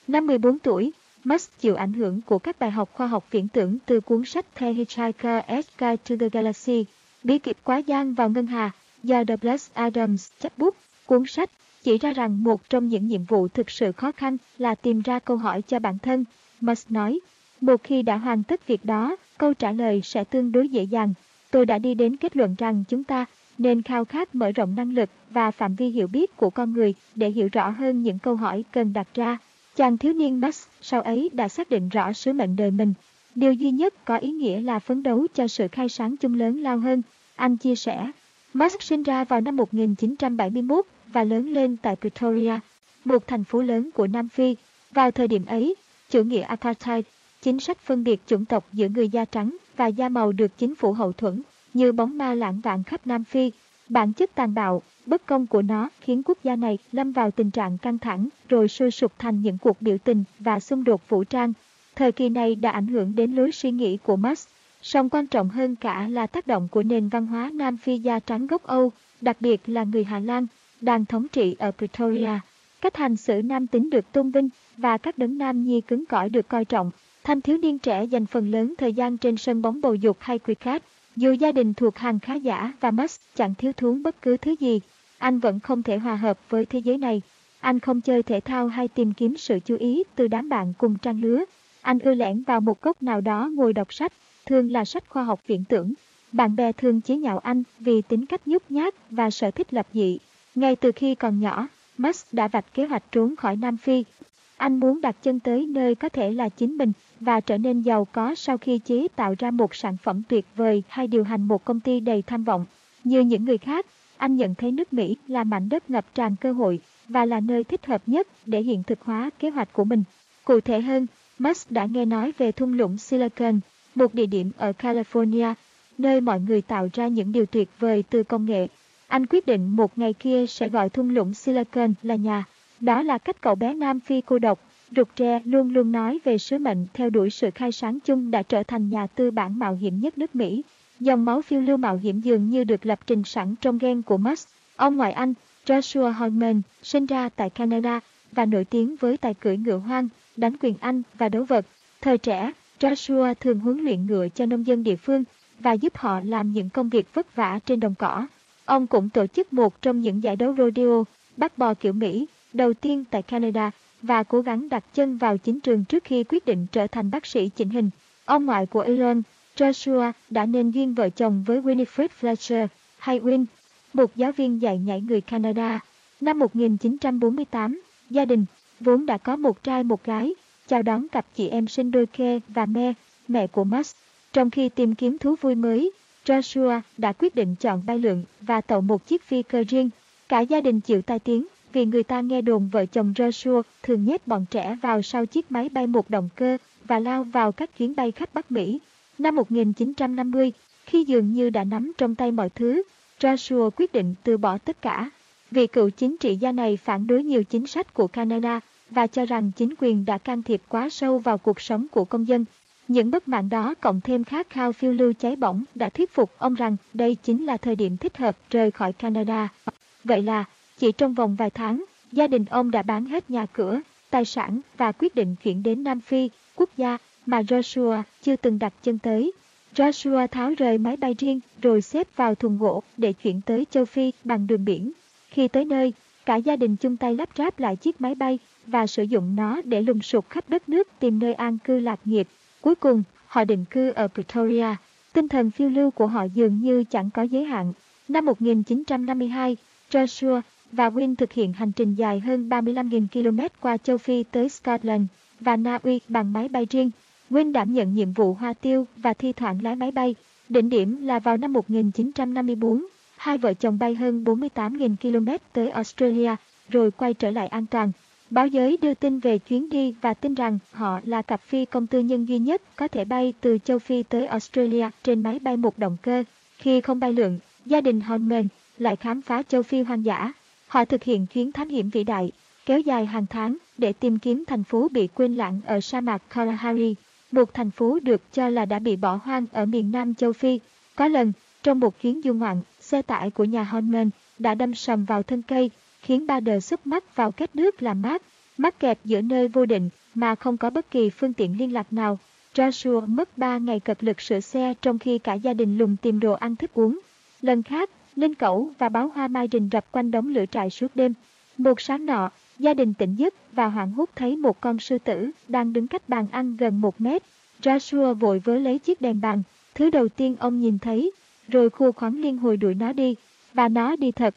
Năm 14 tuổi, Musk chịu ảnh hưởng của các bài học khoa học viễn tưởng từ cuốn sách The Hitchhiker's Guide to the Galaxy, Bí kịp quá gian vào ngân hà, do Douglas Adams chấp bút. Cuốn sách chỉ ra rằng một trong những nhiệm vụ thực sự khó khăn là tìm ra câu hỏi cho bản thân. Musk nói, một khi đã hoàn tất việc đó, câu trả lời sẽ tương đối dễ dàng. Tôi đã đi đến kết luận rằng chúng ta nên khao khát mở rộng năng lực và phạm vi hiểu biết của con người để hiểu rõ hơn những câu hỏi cần đặt ra. Chàng thiếu niên Musk sau ấy đã xác định rõ sứ mệnh đời mình. Điều duy nhất có ý nghĩa là phấn đấu cho sự khai sáng chung lớn lao hơn. Anh chia sẻ, Musk sinh ra vào năm 1971 và lớn lên tại Pretoria, một thành phố lớn của Nam Phi. Vào thời điểm ấy, chủ nghĩa apartheid, chính sách phân biệt chủng tộc giữa người da trắng và da màu được chính phủ hậu thuẫn, như bóng ma lãng vạn khắp Nam Phi. Bản chất tàn bạo, bất công của nó khiến quốc gia này lâm vào tình trạng căng thẳng rồi sôi sụp thành những cuộc biểu tình và xung đột vũ trang. Thời kỳ này đã ảnh hưởng đến lối suy nghĩ của Marx. Song quan trọng hơn cả là tác động của nền văn hóa Nam Phi da trắng gốc Âu, đặc biệt là người Hà Lan, đang thống trị ở Pretoria. Cách hành xử nam tính được tôn vinh và các đấng nam nhi cứng cỏi được coi trọng. Thanh thiếu niên trẻ dành phần lớn thời gian trên sân bóng bầu dục hay cricket. Dù gia đình thuộc hàng khá giả và Musk chẳng thiếu thốn bất cứ thứ gì, anh vẫn không thể hòa hợp với thế giới này. Anh không chơi thể thao hay tìm kiếm sự chú ý từ đám bạn cùng trang lứa. Anh ưa lẻn vào một góc nào đó ngồi đọc sách, thường là sách khoa học viễn tưởng. Bạn bè thường chế nhạo anh vì tính cách nhút nhát và sở thích lập dị. Ngay từ khi còn nhỏ, Musk đã vạch kế hoạch trốn khỏi Nam Phi. Anh muốn đặt chân tới nơi có thể là chính mình và trở nên giàu có sau khi chế tạo ra một sản phẩm tuyệt vời hay điều hành một công ty đầy tham vọng. Như những người khác, anh nhận thấy nước Mỹ là mảnh đất ngập tràn cơ hội và là nơi thích hợp nhất để hiện thực hóa kế hoạch của mình. Cụ thể hơn, Musk đã nghe nói về thung lũng Silicon, một địa điểm ở California, nơi mọi người tạo ra những điều tuyệt vời từ công nghệ. Anh quyết định một ngày kia sẽ gọi thung lũng Silicon là nhà. Đó là cách cậu bé Nam Phi cô độc, rụt tre luôn luôn nói về sứ mệnh theo đuổi sự khai sáng chung đã trở thành nhà tư bản mạo hiểm nhất nước Mỹ. Dòng máu phiêu lưu mạo hiểm dường như được lập trình sẵn trong gen của Musk. Ông ngoại anh, Joshua Holman, sinh ra tại Canada và nổi tiếng với tài cưỡi ngựa hoang, đánh quyền Anh và đấu vật. Thời trẻ, Joshua thường huấn luyện ngựa cho nông dân địa phương và giúp họ làm những công việc vất vả trên đồng cỏ. Ông cũng tổ chức một trong những giải đấu rodeo, bắt bò kiểu Mỹ, đầu tiên tại Canada và cố gắng đặt chân vào chính trường trước khi quyết định trở thành bác sĩ chỉnh hình. Ông ngoại của Elon, Joshua, đã nên duyên vợ chồng với Winifred Fletcher, hay Win, một giáo viên dạy nhảy người Canada. Năm 1948, gia đình, vốn đã có một trai một gái, chào đón cặp chị em sinh đôi Kê và Me, mẹ của Musk. Trong khi tìm kiếm thú vui mới, Joshua đã quyết định chọn bay lượn và tậu một chiếc phi cơ riêng. Cả gia đình chịu tai tiếng vì người ta nghe đồn vợ chồng Joshua thường nhét bọn trẻ vào sau chiếc máy bay một động cơ và lao vào các chuyến bay khách Bắc Mỹ. Năm 1950, khi dường như đã nắm trong tay mọi thứ, Joshua quyết định từ bỏ tất cả. Vị cựu chính trị gia này phản đối nhiều chính sách của Canada và cho rằng chính quyền đã can thiệp quá sâu vào cuộc sống của công dân. Những bất mãn đó cộng thêm khát khao phiêu lưu cháy bỏng đã thuyết phục ông rằng đây chính là thời điểm thích hợp rời khỏi Canada. Vậy là, chỉ trong vòng vài tháng, gia đình ông đã bán hết nhà cửa, tài sản và quyết định chuyển đến Nam Phi, quốc gia mà Joshua chưa từng đặt chân tới. Joshua tháo rời máy bay riêng rồi xếp vào thùng gỗ để chuyển tới châu Phi bằng đường biển. Khi tới nơi, cả gia đình chung tay lắp ráp lại chiếc máy bay và sử dụng nó để lùng sục khắp đất nước tìm nơi an cư lạc nghiệp. Cuối cùng, họ định cư ở Pretoria. Tinh thần phiêu lưu của họ dường như chẳng có giới hạn. Năm 1952, Joshua và Win thực hiện hành trình dài hơn 35.000 km qua châu Phi tới Scotland và Na Uy bằng máy bay riêng. Win đảm nhận nhiệm vụ hoa tiêu và thi thoảng lái máy bay. Đỉnh điểm là vào năm 1954, hai vợ chồng bay hơn 48.000 km tới Australia rồi quay trở lại an toàn. Báo giới đưa tin về chuyến đi và tin rằng họ là cặp phi công tư nhân duy nhất có thể bay từ châu Phi tới Australia trên máy bay một động cơ. Khi không bay lượn, gia đình Holman lại khám phá châu Phi hoang dã. Họ thực hiện chuyến thám hiểm vĩ đại, kéo dài hàng tháng để tìm kiếm thành phố bị quên lãng ở sa mạc Kalahari, một thành phố được cho là đã bị bỏ hoang ở miền nam châu Phi. Có lần, trong một chuyến du ngoạn, xe tải của nhà Holman đã đâm sầm vào thân cây, khiến ba đờ xúc mắt vào kết nước làm mát, mắc kẹt giữa nơi vô định mà không có bất kỳ phương tiện liên lạc nào. Joshua mất 3 ngày cật lực sửa xe trong khi cả gia đình lùng tìm đồ ăn thức uống. Lần khác, Linh Cẩu và báo hoa mai rình rập quanh đống lửa trại suốt đêm. Một sáng nọ, gia đình tỉnh giấc và hoảng hốt thấy một con sư tử đang đứng cách bàn ăn gần một mét. Joshua vội vớ lấy chiếc đèn bàn, thứ đầu tiên ông nhìn thấy, rồi khua khoáng liên hồi đuổi nó đi, và nó đi thật.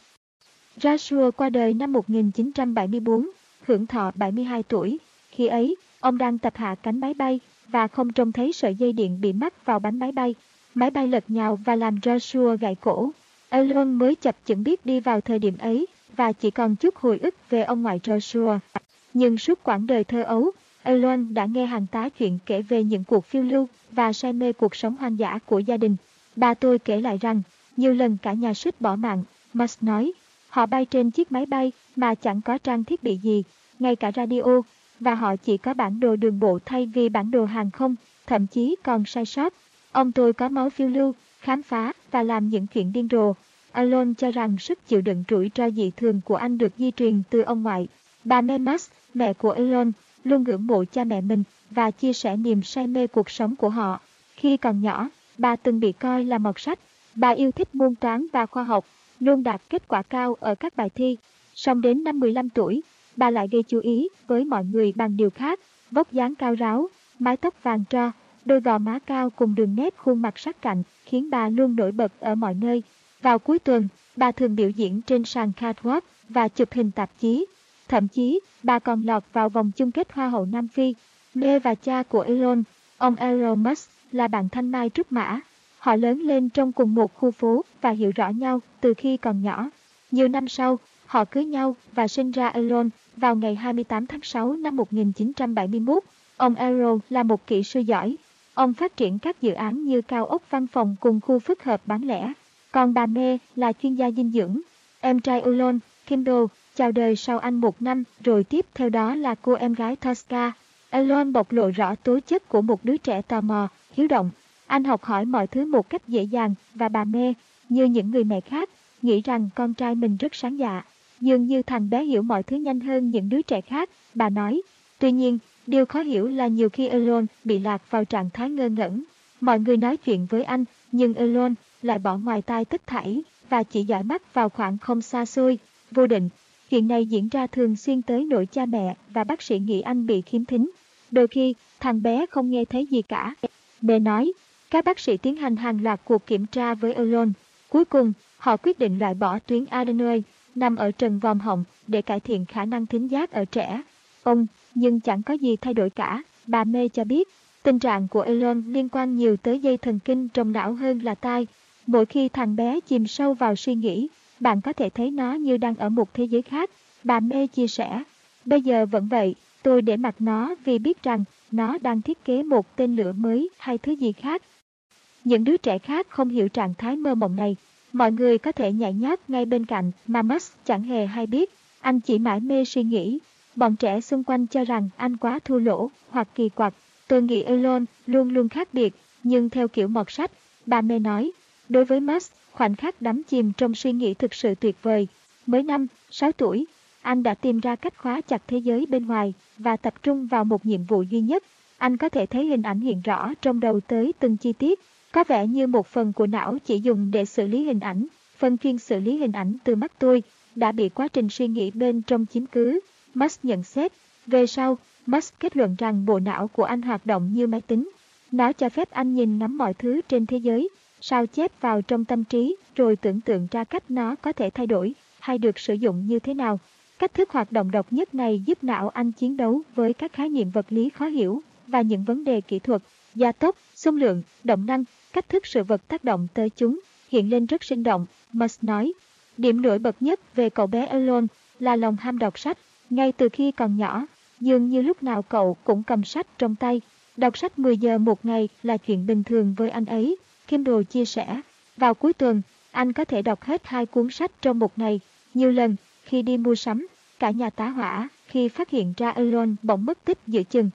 Joshua qua đời năm 1974, hưởng thọ 72 tuổi. Khi ấy, ông đang tập hạ cánh máy bay và không trông thấy sợi dây điện bị mắc vào bánh máy bay. Máy bay lật nhào và làm Joshua gãy cổ. Elon mới chập chững biết đi vào thời điểm ấy và chỉ còn chút hồi ức về ông ngoại Joshua. Nhưng suốt quãng đời thơ ấu, Elon đã nghe hàng tá chuyện kể về những cuộc phiêu lưu và say mê cuộc sống hoang dã của gia đình. Bà tôi kể lại rằng, nhiều lần cả nhà suýt bỏ mạng, Musk nói. Họ bay trên chiếc máy bay mà chẳng có trang thiết bị gì, ngay cả radio, và họ chỉ có bản đồ đường bộ thay vì bản đồ hàng không, thậm chí còn sai sót. Ông tôi có máu phiêu lưu, khám phá và làm những chuyện điên rồ. Alon cho rằng sức chịu đựng rủi ro dị thường của anh được di truyền từ ông ngoại. Bà Memas, mẹ của Elon, luôn ngưỡng mộ cha mẹ mình và chia sẻ niềm say mê cuộc sống của họ. Khi còn nhỏ, bà từng bị coi là mọt sách. Bà yêu thích môn toán và khoa học, luôn đạt kết quả cao ở các bài thi. Song đến năm 15 tuổi, bà lại gây chú ý với mọi người bằng điều khác, vóc dáng cao ráo, mái tóc vàng tro, đôi gò má cao cùng đường nét khuôn mặt sắc cạnh, khiến bà luôn nổi bật ở mọi nơi. Vào cuối tuần, bà thường biểu diễn trên sàn catwalk và chụp hình tạp chí. Thậm chí, bà còn lọt vào vòng chung kết Hoa hậu Nam Phi. Mê và cha của Elon, ông Elon Musk, là bạn thanh mai trúc mã. Họ lớn lên trong cùng một khu phố và hiểu rõ nhau từ khi còn nhỏ. Nhiều năm sau, họ cưới nhau và sinh ra Elon vào ngày 28 tháng 6 năm 1971. Ông Elon là một kỹ sư giỏi. Ông phát triển các dự án như cao ốc văn phòng cùng khu phức hợp bán lẻ. Còn bà Mê là chuyên gia dinh dưỡng. Em trai Elon, Kindle, chào đời sau anh một năm, rồi tiếp theo đó là cô em gái Tosca. Elon bộc lộ rõ tố chất của một đứa trẻ tò mò, hiếu động. Anh học hỏi mọi thứ một cách dễ dàng và bà mê, như những người mẹ khác, nghĩ rằng con trai mình rất sáng dạ. Dường như thằng bé hiểu mọi thứ nhanh hơn những đứa trẻ khác, bà nói. Tuy nhiên, điều khó hiểu là nhiều khi Elon bị lạc vào trạng thái ngơ ngẩn. Mọi người nói chuyện với anh, nhưng Elon loại bỏ ngoài tai tất thảy và chỉ dõi mắt vào khoảng không xa xôi, vô định. Chuyện này diễn ra thường xuyên tới nỗi cha mẹ và bác sĩ nghĩ anh bị khiếm thính. Đôi khi, thằng bé không nghe thấy gì cả. Mẹ nói, các bác sĩ tiến hành hàng loạt cuộc kiểm tra với Elon. Cuối cùng, họ quyết định loại bỏ tuyến adenoid nằm ở trần vòm họng để cải thiện khả năng thính giác ở trẻ. Ông, nhưng chẳng có gì thay đổi cả, bà Mê cho biết. Tình trạng của Elon liên quan nhiều tới dây thần kinh trong não hơn là tai. Mỗi khi thằng bé chìm sâu vào suy nghĩ, bạn có thể thấy nó như đang ở một thế giới khác. Bà Mê chia sẻ, bây giờ vẫn vậy, tôi để mặc nó vì biết rằng nó đang thiết kế một tên lửa mới hay thứ gì khác. Những đứa trẻ khác không hiểu trạng thái mơ mộng này. Mọi người có thể nhảy nhót ngay bên cạnh mà Musk chẳng hề hay biết. Anh chỉ mãi mê suy nghĩ. Bọn trẻ xung quanh cho rằng anh quá thua lỗ hoặc kỳ quặc. Tôi nghĩ Elon luôn luôn khác biệt, nhưng theo kiểu mọt sách, bà mê nói. Đối với Musk, khoảnh khắc đắm chìm trong suy nghĩ thực sự tuyệt vời. Mới năm, 6 tuổi, anh đã tìm ra cách khóa chặt thế giới bên ngoài và tập trung vào một nhiệm vụ duy nhất. Anh có thể thấy hình ảnh hiện rõ trong đầu tới từng chi tiết, có vẻ như một phần của não chỉ dùng để xử lý hình ảnh. Phần chuyên xử lý hình ảnh từ mắt tôi đã bị quá trình suy nghĩ bên trong chiếm cứ. Musk nhận xét. Về sau, Musk kết luận rằng bộ não của anh hoạt động như máy tính. Nó cho phép anh nhìn ngắm mọi thứ trên thế giới, sao chép vào trong tâm trí rồi tưởng tượng ra cách nó có thể thay đổi hay được sử dụng như thế nào. Cách thức hoạt động độc nhất này giúp não anh chiến đấu với các khái niệm vật lý khó hiểu và những vấn đề kỹ thuật, gia tốc, xung lượng, động năng, cách thức sự vật tác động tới chúng hiện lên rất sinh động, Musk nói. Điểm nổi bật nhất về cậu bé Elon là lòng ham đọc sách, ngay từ khi còn nhỏ, dường như lúc nào cậu cũng cầm sách trong tay. Đọc sách 10 giờ một ngày là chuyện bình thường với anh ấy, Kindle chia sẻ. Vào cuối tuần, anh có thể đọc hết hai cuốn sách trong một ngày. Nhiều lần, khi đi mua sắm, cả nhà tá hỏa khi phát hiện ra Elon bỗng mất tích giữa chừng.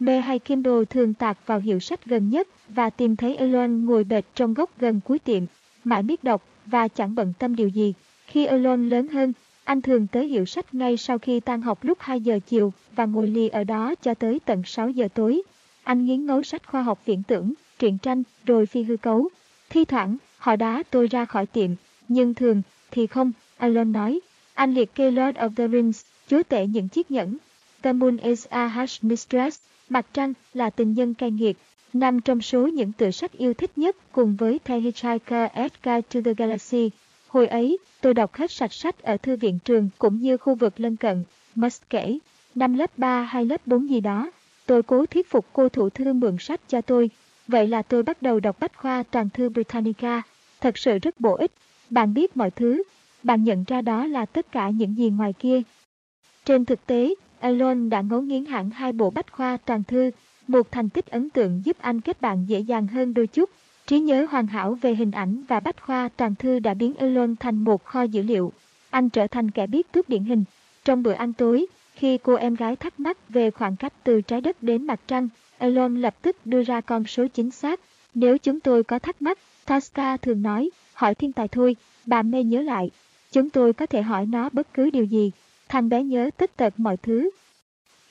Mê hay Kindle thường tạc vào hiệu sách gần nhất và tìm thấy Elon ngồi bệt trong góc gần cuối tiệm, mãi biết đọc và chẳng bận tâm điều gì. Khi Elon lớn hơn, anh thường tới hiệu sách ngay sau khi tan học lúc 2 giờ chiều và ngồi lì ở đó cho tới tận 6 giờ tối. Anh nghiến ngấu sách khoa học viễn tưởng, truyện tranh, rồi phi hư cấu. Thi thoảng, họ đá tôi ra khỏi tiệm, nhưng thường thì không, alon nói. Anh liệt kê Lord of the Rings, chúa tể những chiếc nhẫn. The Moon is a Harsh Mistress, Mặt Trăng là tình nhân cay nghiệt, nằm trong số những tựa sách yêu thích nhất cùng với The Hitchhiker Guide to the Galaxy. Hồi ấy, tôi đọc hết sạch sách ở thư viện trường cũng như khu vực lân cận, Musk kể. Năm lớp 3 hay lớp 4 gì đó, tôi cố thuyết phục cô thủ thư mượn sách cho tôi. Vậy là tôi bắt đầu đọc bách khoa toàn thư Britannica. Thật sự rất bổ ích. Bạn biết mọi thứ, bạn nhận ra đó là tất cả những gì ngoài kia. Trên thực tế, Elon đã ngấu nghiến hẳn hai bộ bách khoa toàn thư, một thành tích ấn tượng giúp anh kết bạn dễ dàng hơn đôi chút. Trí nhớ hoàn hảo về hình ảnh và bách khoa toàn thư đã biến Elon thành một kho dữ liệu. Anh trở thành kẻ biết cướp điển hình. Trong bữa ăn tối, khi cô em gái thắc mắc về khoảng cách từ trái đất đến mặt trăng, Elon lập tức đưa ra con số chính xác. Nếu chúng tôi có thắc mắc, Tosca thường nói, hỏi thiên tài thôi, bà mê nhớ lại. Chúng tôi có thể hỏi nó bất cứ điều gì. Thằng bé nhớ tất tật mọi thứ.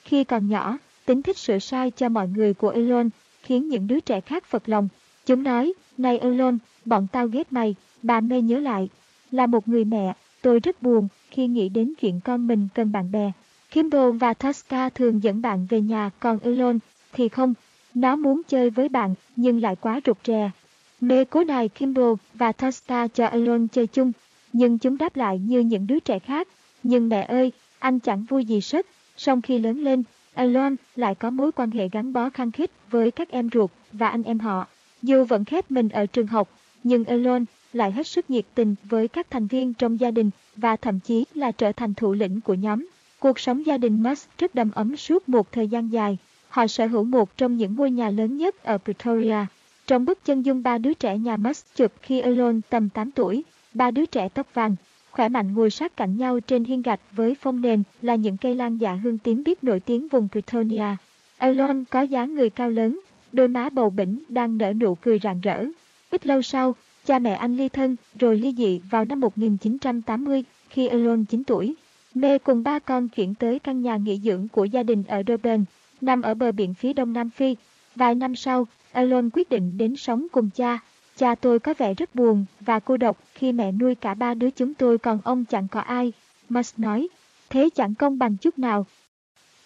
Khi còn nhỏ, tính thích sửa sai cho mọi người của Elon khiến những đứa trẻ khác phật lòng. Chúng nói, này Elon, bọn tao ghét mày, bà mê nhớ lại. Là một người mẹ, tôi rất buồn khi nghĩ đến chuyện con mình cần bạn bè. Kimbo và Tosca thường dẫn bạn về nhà còn Elon thì không. Nó muốn chơi với bạn nhưng lại quá rụt rè. Mê cố đài Kimbo và Tosca cho Elon chơi chung nhưng chúng đáp lại như những đứa trẻ khác. Nhưng mẹ ơi, Anh chẳng vui gì sức, song khi lớn lên, Elon lại có mối quan hệ gắn bó khăng khít với các em ruột và anh em họ. Dù vẫn khép mình ở trường học, nhưng Elon lại hết sức nhiệt tình với các thành viên trong gia đình và thậm chí là trở thành thủ lĩnh của nhóm. Cuộc sống gia đình Musk rất đầm ấm suốt một thời gian dài. Họ sở hữu một trong những ngôi nhà lớn nhất ở Pretoria. Trong bức chân dung ba đứa trẻ nhà Musk chụp khi Elon tầm 8 tuổi, ba đứa trẻ tóc vàng, khỏe mạnh ngồi sát cạnh nhau trên hiên gạch với phong nền là những cây lan dạ hương tím biết nổi tiếng vùng Pretoria. Elon có dáng người cao lớn, đôi má bầu bỉnh đang nở nụ cười rạng rỡ. Ít lâu sau, cha mẹ anh ly thân rồi ly dị vào năm 1980 khi Elon 9 tuổi. Mê cùng ba con chuyển tới căn nhà nghỉ dưỡng của gia đình ở Durban, nằm ở bờ biển phía đông Nam Phi. Vài năm sau, Elon quyết định đến sống cùng cha. Cha tôi có vẻ rất buồn và cô độc khi mẹ nuôi cả ba đứa chúng tôi còn ông chẳng có ai. Musk nói, thế chẳng công bằng chút nào.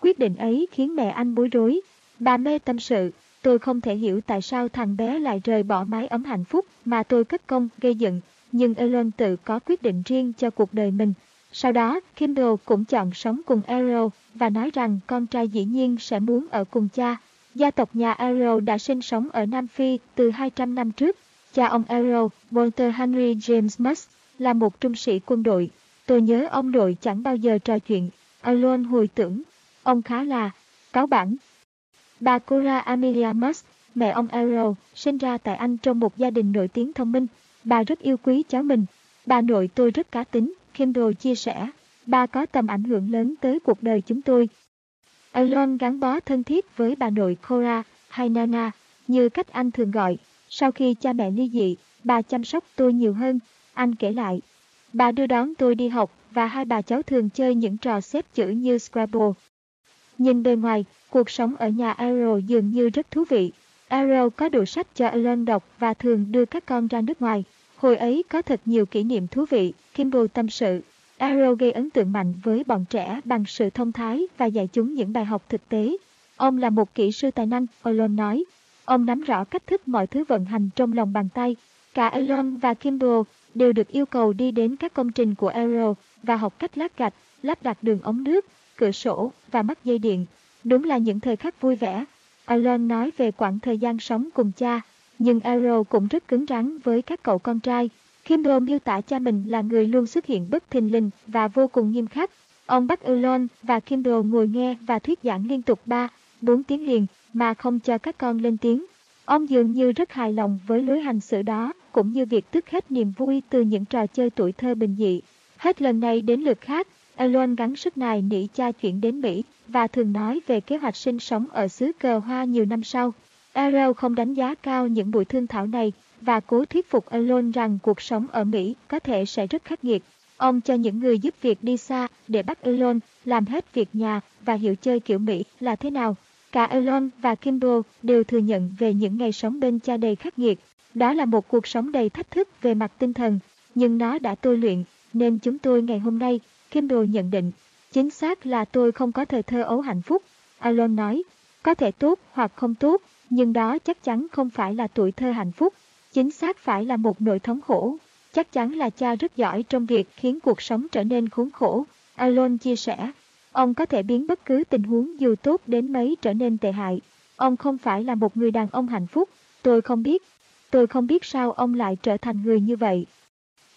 Quyết định ấy khiến mẹ anh bối rối. Bà mê tâm sự, tôi không thể hiểu tại sao thằng bé lại rời bỏ mái ấm hạnh phúc mà tôi cất công gây dựng. Nhưng Elon tự có quyết định riêng cho cuộc đời mình. Sau đó, Kindle cũng chọn sống cùng Arrow và nói rằng con trai dĩ nhiên sẽ muốn ở cùng cha. Gia tộc nhà Arrow đã sinh sống ở Nam Phi từ 200 năm trước. Cha ông Arrow, Walter Henry James Musk, là một trung sĩ quân đội. Tôi nhớ ông đội chẳng bao giờ trò chuyện. Elon hồi tưởng, ông khá là cáo bản. Bà Cora Amelia Musk, mẹ ông Arrow, sinh ra tại Anh trong một gia đình nổi tiếng thông minh. Bà rất yêu quý cháu mình. Bà nội tôi rất cá tính, Kendall chia sẻ, bà có tầm ảnh hưởng lớn tới cuộc đời chúng tôi. Elon gắn bó thân thiết với bà nội Cora hay Nana, như cách anh thường gọi. Sau khi cha mẹ ly dị, bà chăm sóc tôi nhiều hơn, anh kể lại. Bà đưa đón tôi đi học và hai bà cháu thường chơi những trò xếp chữ như Scrabble. Nhìn bề ngoài, cuộc sống ở nhà Arrow dường như rất thú vị. Arrow có đủ sách cho Elon đọc và thường đưa các con ra nước ngoài. Hồi ấy có thật nhiều kỷ niệm thú vị, Kimball tâm sự. Arrow gây ấn tượng mạnh với bọn trẻ bằng sự thông thái và dạy chúng những bài học thực tế. Ông là một kỹ sư tài năng, Elon nói. Ông nắm rõ cách thức mọi thứ vận hành trong lòng bàn tay. Cả Elon và Kimball đều được yêu cầu đi đến các công trình của Arrow và học cách lát gạch, lắp đặt đường ống nước, cửa sổ và mắc dây điện. Đúng là những thời khắc vui vẻ. Elon nói về quãng thời gian sống cùng cha nhưng Arrow cũng rất cứng rắn với các cậu con trai. Kimball miêu tả cha mình là người luôn xuất hiện bất thình lình và vô cùng nghiêm khắc. Ông bắt Elon và Kimball ngồi nghe và thuyết giảng liên tục 3, 4 tiếng liền mà không cho các con lên tiếng. Ông dường như rất hài lòng với lối hành xử đó, cũng như việc tức hết niềm vui từ những trò chơi tuổi thơ bình dị. Hết lần này đến lượt khác, Elon gắng sức nài nỉ cha chuyển đến Mỹ và thường nói về kế hoạch sinh sống ở xứ cờ hoa nhiều năm sau. Arrow không đánh giá cao những buổi thương thảo này và cố thuyết phục Elon rằng cuộc sống ở Mỹ có thể sẽ rất khắc nghiệt. Ông cho những người giúp việc đi xa để bắt Elon làm hết việc nhà và hiểu chơi kiểu Mỹ là thế nào. Cả Elon và Kimball đều thừa nhận về những ngày sống bên cha đầy khắc nghiệt. Đó là một cuộc sống đầy thách thức về mặt tinh thần, nhưng nó đã tôi luyện, nên chúng tôi ngày hôm nay, Kimball nhận định. Chính xác là tôi không có thời thơ ấu hạnh phúc. Elon nói, có thể tốt hoặc không tốt, nhưng đó chắc chắn không phải là tuổi thơ hạnh phúc, chính xác phải là một nỗi thống khổ. Chắc chắn là cha rất giỏi trong việc khiến cuộc sống trở nên khốn khổ. Alon chia sẻ, ông có thể biến bất cứ tình huống dù tốt đến mấy trở nên tệ hại. Ông không phải là một người đàn ông hạnh phúc, tôi không biết. Tôi không biết sao ông lại trở thành người như vậy.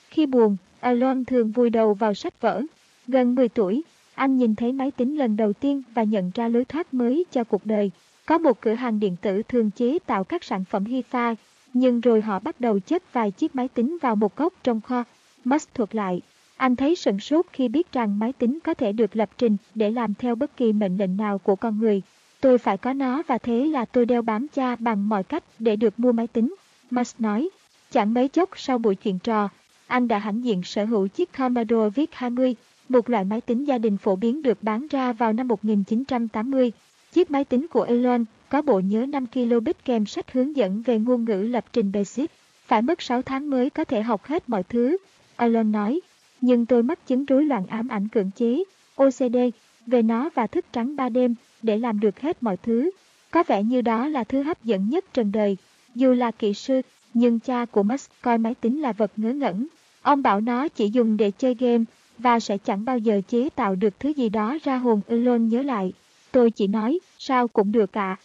Khi buồn, Alon thường vùi đầu vào sách vở. Gần 10 tuổi, anh nhìn thấy máy tính lần đầu tiên và nhận ra lối thoát mới cho cuộc đời. Có một cửa hàng điện tử thường chế tạo các sản phẩm hi-fi, nhưng rồi họ bắt đầu chất vài chiếc máy tính vào một góc trong kho. Musk thuật lại, anh thấy sửng sốt khi biết rằng máy tính có thể được lập trình để làm theo bất kỳ mệnh lệnh nào của con người. Tôi phải có nó và thế là tôi đeo bám cha bằng mọi cách để được mua máy tính. Musk nói, chẳng mấy chốc sau buổi chuyện trò, anh đã hãnh diện sở hữu chiếc Commodore VIC-20, một loại máy tính gia đình phổ biến được bán ra vào năm 1980. Chiếc máy tính của Elon có bộ nhớ 5 kb kèm sách hướng dẫn về ngôn ngữ lập trình BASIC. Phải mất 6 tháng mới có thể học hết mọi thứ, Elon nói. Nhưng tôi mắc chứng rối loạn ám ảnh cưỡng chế, OCD, về nó và thức trắng ba đêm để làm được hết mọi thứ. Có vẻ như đó là thứ hấp dẫn nhất trần đời. Dù là kỹ sư, nhưng cha của Musk coi máy tính là vật ngớ ngẩn. Ông bảo nó chỉ dùng để chơi game, và sẽ chẳng bao giờ chế tạo được thứ gì đó ra hồn Elon nhớ lại. Tôi chỉ nói, sao cũng được ạ. À.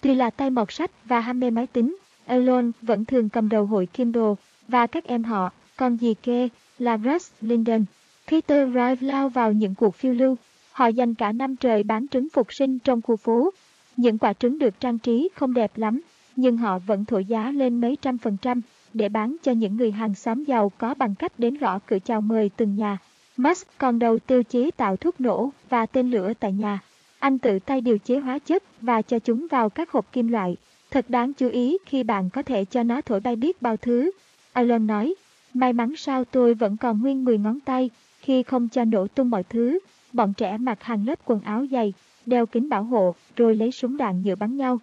Tuy là tay mọt sách và ham mê máy tính, Elon vẫn thường cầm đầu hội Kindle và các em họ, con dì kê, là Russ Linden. Peter Rive lao vào những cuộc phiêu lưu. Họ dành cả năm trời bán trứng phục sinh trong khu phố. Những quả trứng được trang trí không đẹp lắm, nhưng họ vẫn thổi giá lên mấy trăm phần trăm để bán cho những người hàng xóm giàu có bằng cách đến gõ cửa chào mời từng nhà. Musk còn đầu tiêu chế tạo thuốc nổ và tên lửa tại nhà. Anh tự tay điều chế hóa chất và cho chúng vào các hộp kim loại. Thật đáng chú ý khi bạn có thể cho nó thổi bay biết bao thứ. Elon nói, may mắn sao tôi vẫn còn nguyên 10 ngón tay khi không cho nổ tung mọi thứ. Bọn trẻ mặc hàng lớp quần áo dày, đeo kính bảo hộ, rồi lấy súng đạn nhựa bắn nhau.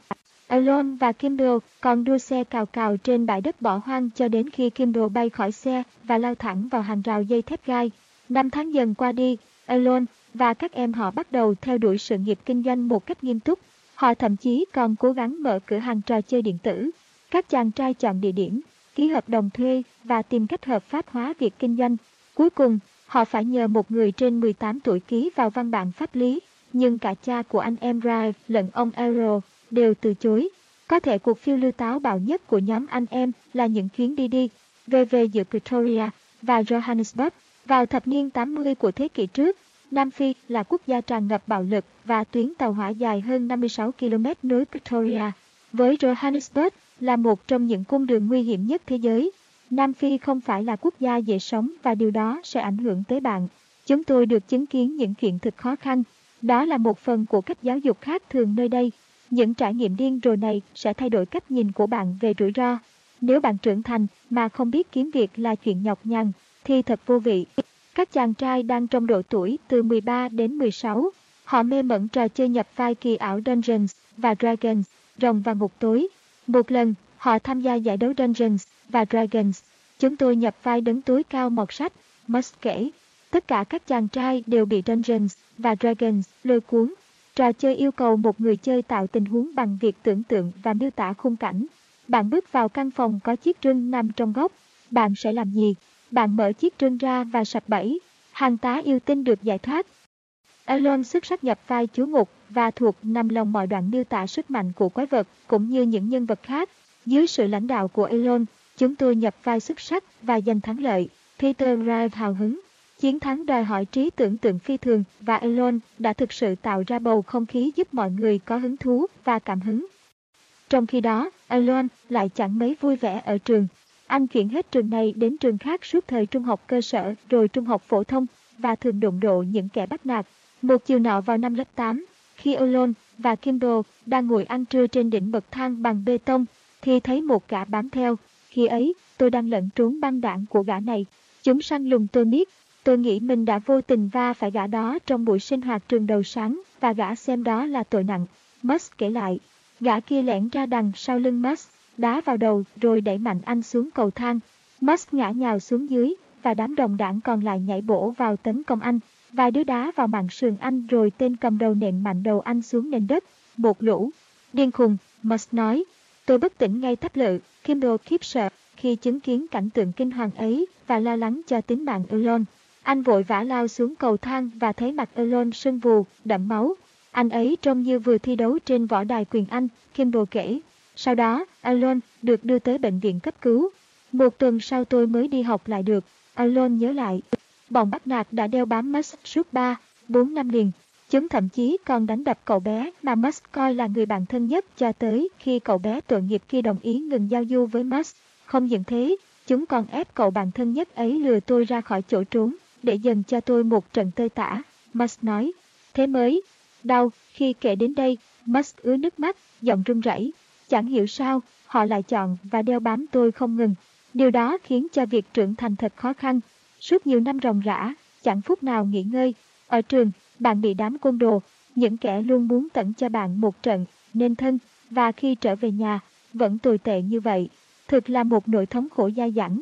Elon và Kindle còn đua xe cào cào trên bãi đất bỏ hoang cho đến khi Kindle bay khỏi xe và lao thẳng vào hàng rào dây thép gai. Năm tháng dần qua đi, Elon và các em họ bắt đầu theo đuổi sự nghiệp kinh doanh một cách nghiêm túc. Họ thậm chí còn cố gắng mở cửa hàng trò chơi điện tử. Các chàng trai chọn địa điểm, ký hợp đồng thuê và tìm cách hợp pháp hóa việc kinh doanh. Cuối cùng, họ phải nhờ một người trên 18 tuổi ký vào văn bản pháp lý, nhưng cả cha của anh em Rive lẫn ông Arrow đều từ chối. Có thể cuộc phiêu lưu táo bạo nhất của nhóm anh em là những chuyến đi đi về về giữa Pretoria và Johannesburg. Vào thập niên 80 của thế kỷ trước, Nam Phi là quốc gia tràn ngập bạo lực và tuyến tàu hỏa dài hơn 56 km nối Pretoria. Với Johannesburg là một trong những cung đường nguy hiểm nhất thế giới. Nam Phi không phải là quốc gia dễ sống và điều đó sẽ ảnh hưởng tới bạn. Chúng tôi được chứng kiến những chuyện thực khó khăn. Đó là một phần của cách giáo dục khác thường nơi đây. Những trải nghiệm điên rồ này sẽ thay đổi cách nhìn của bạn về rủi ro. Nếu bạn trưởng thành mà không biết kiếm việc là chuyện nhọc nhằn, thì thật vô vị. Các chàng trai đang trong độ tuổi từ 13 đến 16, họ mê mẩn trò chơi nhập vai kỳ ảo Dungeons và Dragons, rồng và ngục tối. Một lần, họ tham gia giải đấu Dungeons và Dragons. Chúng tôi nhập vai đấng tối cao mọt sách, Musk kể. Tất cả các chàng trai đều bị Dungeons và Dragons lôi cuốn. Trò chơi yêu cầu một người chơi tạo tình huống bằng việc tưởng tượng và miêu tả khung cảnh. Bạn bước vào căn phòng có chiếc rương nằm trong góc. Bạn sẽ làm gì? Bạn mở chiếc trưng ra và sập bẫy. Hàng tá yêu tinh được giải thoát. Elon xuất sắc nhập vai chúa ngục và thuộc nằm lòng mọi đoạn miêu tả sức mạnh của quái vật cũng như những nhân vật khác. Dưới sự lãnh đạo của Elon, chúng tôi nhập vai xuất sắc và giành thắng lợi. Peter Rive hào hứng. Chiến thắng đòi hỏi trí tưởng tượng phi thường và Elon đã thực sự tạo ra bầu không khí giúp mọi người có hứng thú và cảm hứng. Trong khi đó, Elon lại chẳng mấy vui vẻ ở trường. Anh chuyển hết trường này đến trường khác suốt thời trung học cơ sở rồi trung học phổ thông và thường đụng độ những kẻ bắt nạt. Một chiều nọ vào năm lớp 8, khi Elon và Kimbo đang ngồi ăn trưa trên đỉnh bậc thang bằng bê tông, thì thấy một gã bám theo. Khi ấy, tôi đang lẫn trốn băng đạn của gã này. Chúng săn lùng tôi biết Tôi nghĩ mình đã vô tình va phải gã đó trong buổi sinh hoạt trường đầu sáng và gã xem đó là tội nặng. Musk kể lại, gã kia lẻn ra đằng sau lưng Musk, đá vào đầu rồi đẩy mạnh anh xuống cầu thang. Musk ngã nhào xuống dưới và đám đồng đảng còn lại nhảy bổ vào tấn công anh. Vài đứa đá vào mạng sườn anh rồi tên cầm đầu nện mạnh đầu anh xuống nền đất. Một lũ. Điên khùng, Musk nói. Tôi bất tỉnh ngay thấp lự, Kimball khiếp sợ khi chứng kiến cảnh tượng kinh hoàng ấy và lo lắng cho tính mạng Elon. Anh vội vã lao xuống cầu thang và thấy mặt Elon sưng vù, đẫm máu. Anh ấy trông như vừa thi đấu trên võ đài quyền Anh, Kimball kể. Sau đó, alon được đưa tới bệnh viện cấp cứu. Một tuần sau tôi mới đi học lại được, alon nhớ lại. Bọn bắt nạt đã đeo bám Max suốt 3, 4 năm liền. Chúng thậm chí còn đánh đập cậu bé mà Max coi là người bạn thân nhất cho tới khi cậu bé tội nghiệp kia đồng ý ngừng giao du với Max. Không những thế, chúng còn ép cậu bạn thân nhất ấy lừa tôi ra khỏi chỗ trốn để dần cho tôi một trận tơi tả, Max nói. Thế mới, đau, khi kể đến đây, Max ứa nước mắt, giọng run rẩy. Chẳng hiểu sao, họ lại chọn và đeo bám tôi không ngừng. Điều đó khiến cho việc trưởng thành thật khó khăn. Suốt nhiều năm ròng rã, chẳng phút nào nghỉ ngơi. Ở trường, bạn bị đám côn đồ, những kẻ luôn muốn tận cho bạn một trận, nên thân, và khi trở về nhà, vẫn tồi tệ như vậy. Thực là một nỗi thống khổ dai dẳng.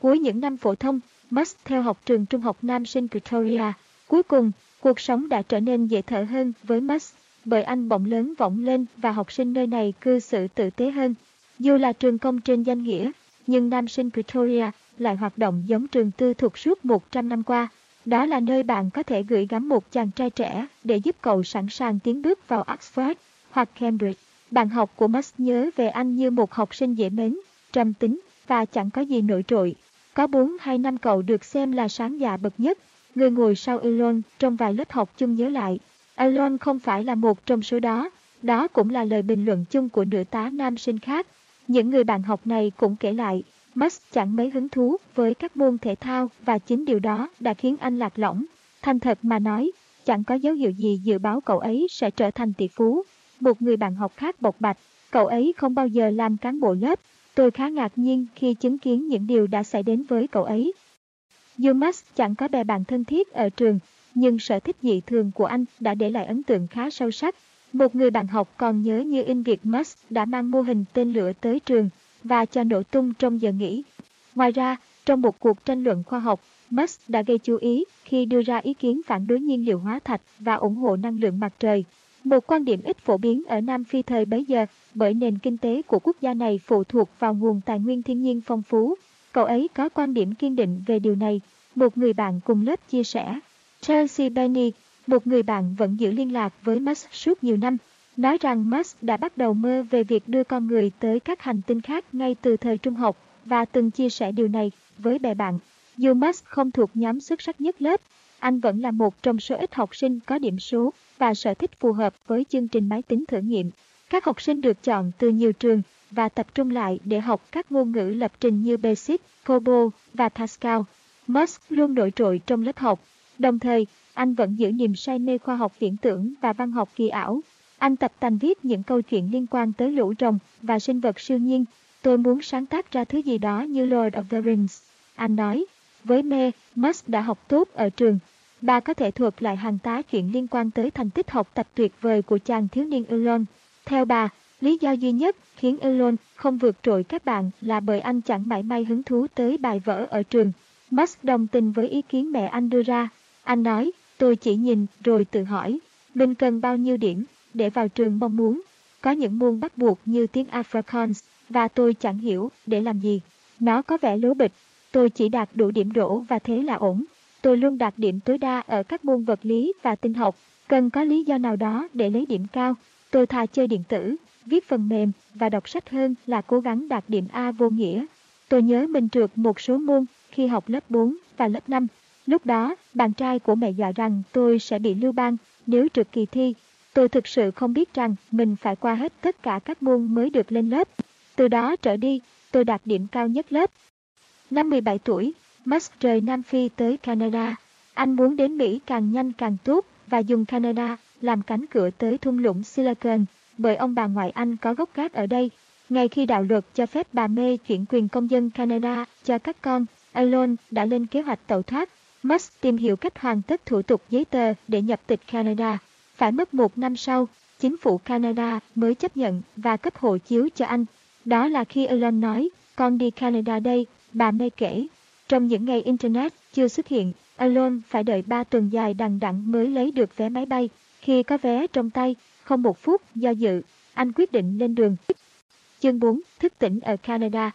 Cuối những năm phổ thông, Max theo học trường trung học nam sinh Victoria. Cuối cùng, cuộc sống đã trở nên dễ thở hơn với Max bởi anh bỗng lớn vọng lên và học sinh nơi này cư xử tử tế hơn. Dù là trường công trên danh nghĩa, nhưng nam sinh Pretoria lại hoạt động giống trường tư thuộc suốt 100 năm qua. Đó là nơi bạn có thể gửi gắm một chàng trai trẻ để giúp cậu sẵn sàng tiến bước vào Oxford hoặc Cambridge. Bạn học của Musk nhớ về anh như một học sinh dễ mến, trầm tính và chẳng có gì nổi trội. Có 4 hay năm cậu được xem là sáng dạ bậc nhất. Người ngồi sau Elon trong vài lớp học chung nhớ lại. Elon không phải là một trong số đó. Đó cũng là lời bình luận chung của nữ tá nam sinh khác. Những người bạn học này cũng kể lại, Musk chẳng mấy hứng thú với các môn thể thao và chính điều đó đã khiến anh lạc lõng. Thành thật mà nói, chẳng có dấu hiệu gì dự báo cậu ấy sẽ trở thành tỷ phú. Một người bạn học khác bộc bạch, cậu ấy không bao giờ làm cán bộ lớp. Tôi khá ngạc nhiên khi chứng kiến những điều đã xảy đến với cậu ấy. Dù Musk chẳng có bè bạn thân thiết ở trường, nhưng sở thích dị thường của anh đã để lại ấn tượng khá sâu sắc. Một người bạn học còn nhớ như in việc Musk đã mang mô hình tên lửa tới trường và cho nổ tung trong giờ nghỉ. Ngoài ra, trong một cuộc tranh luận khoa học, Musk đã gây chú ý khi đưa ra ý kiến phản đối nhiên liệu hóa thạch và ủng hộ năng lượng mặt trời. Một quan điểm ít phổ biến ở Nam Phi thời bấy giờ bởi nền kinh tế của quốc gia này phụ thuộc vào nguồn tài nguyên thiên nhiên phong phú. Cậu ấy có quan điểm kiên định về điều này, một người bạn cùng lớp chia sẻ. Chelsea Benny, một người bạn vẫn giữ liên lạc với Musk suốt nhiều năm, nói rằng Musk đã bắt đầu mơ về việc đưa con người tới các hành tinh khác ngay từ thời trung học và từng chia sẻ điều này với bè bạn. Dù Musk không thuộc nhóm xuất sắc nhất lớp, anh vẫn là một trong số ít học sinh có điểm số và sở thích phù hợp với chương trình máy tính thử nghiệm. Các học sinh được chọn từ nhiều trường và tập trung lại để học các ngôn ngữ lập trình như Basic, COBOL và Pascal. Musk luôn nổi trội trong lớp học. Đồng thời, anh vẫn giữ niềm say mê khoa học viễn tưởng và văn học kỳ ảo. Anh tập tành viết những câu chuyện liên quan tới lũ rồng và sinh vật siêu nhiên. Tôi muốn sáng tác ra thứ gì đó như Lord of the Rings. Anh nói, với mê, Musk đã học tốt ở trường. Bà có thể thuật lại hàng tá chuyện liên quan tới thành tích học tập tuyệt vời của chàng thiếu niên Elon. Theo bà, lý do duy nhất khiến Elon không vượt trội các bạn là bởi anh chẳng mãi may hứng thú tới bài vở ở trường. Musk đồng tình với ý kiến mẹ anh đưa ra. Anh nói, tôi chỉ nhìn rồi tự hỏi, mình cần bao nhiêu điểm để vào trường mong muốn. Có những môn bắt buộc như tiếng Afrikaans và tôi chẳng hiểu để làm gì. Nó có vẻ lố bịch. Tôi chỉ đạt đủ điểm đổ và thế là ổn. Tôi luôn đạt điểm tối đa ở các môn vật lý và tinh học. Cần có lý do nào đó để lấy điểm cao. Tôi thà chơi điện tử, viết phần mềm và đọc sách hơn là cố gắng đạt điểm A vô nghĩa. Tôi nhớ mình trượt một số môn khi học lớp 4 và lớp 5. Lúc đó, bạn trai của mẹ dọa rằng tôi sẽ bị lưu ban nếu trượt kỳ thi. Tôi thực sự không biết rằng mình phải qua hết tất cả các môn mới được lên lớp. Từ đó trở đi, tôi đạt điểm cao nhất lớp. Năm 17 tuổi, Musk rời Nam Phi tới Canada. Anh muốn đến Mỹ càng nhanh càng tốt và dùng Canada làm cánh cửa tới thung lũng Silicon bởi ông bà ngoại anh có gốc gác ở đây. Ngay khi đạo luật cho phép bà Mê chuyển quyền công dân Canada cho các con, Elon đã lên kế hoạch tẩu thoát. Max tìm hiểu cách hoàn tất thủ tục giấy tờ để nhập tịch Canada. Phải mất một năm sau, chính phủ Canada mới chấp nhận và cấp hộ chiếu cho anh. Đó là khi Elon nói, con đi Canada đây, bà May kể. Trong những ngày Internet chưa xuất hiện, Elon phải đợi 3 tuần dài đằng đẵng mới lấy được vé máy bay. Khi có vé trong tay, không một phút do dự, anh quyết định lên đường. Chương 4. Thức tỉnh ở Canada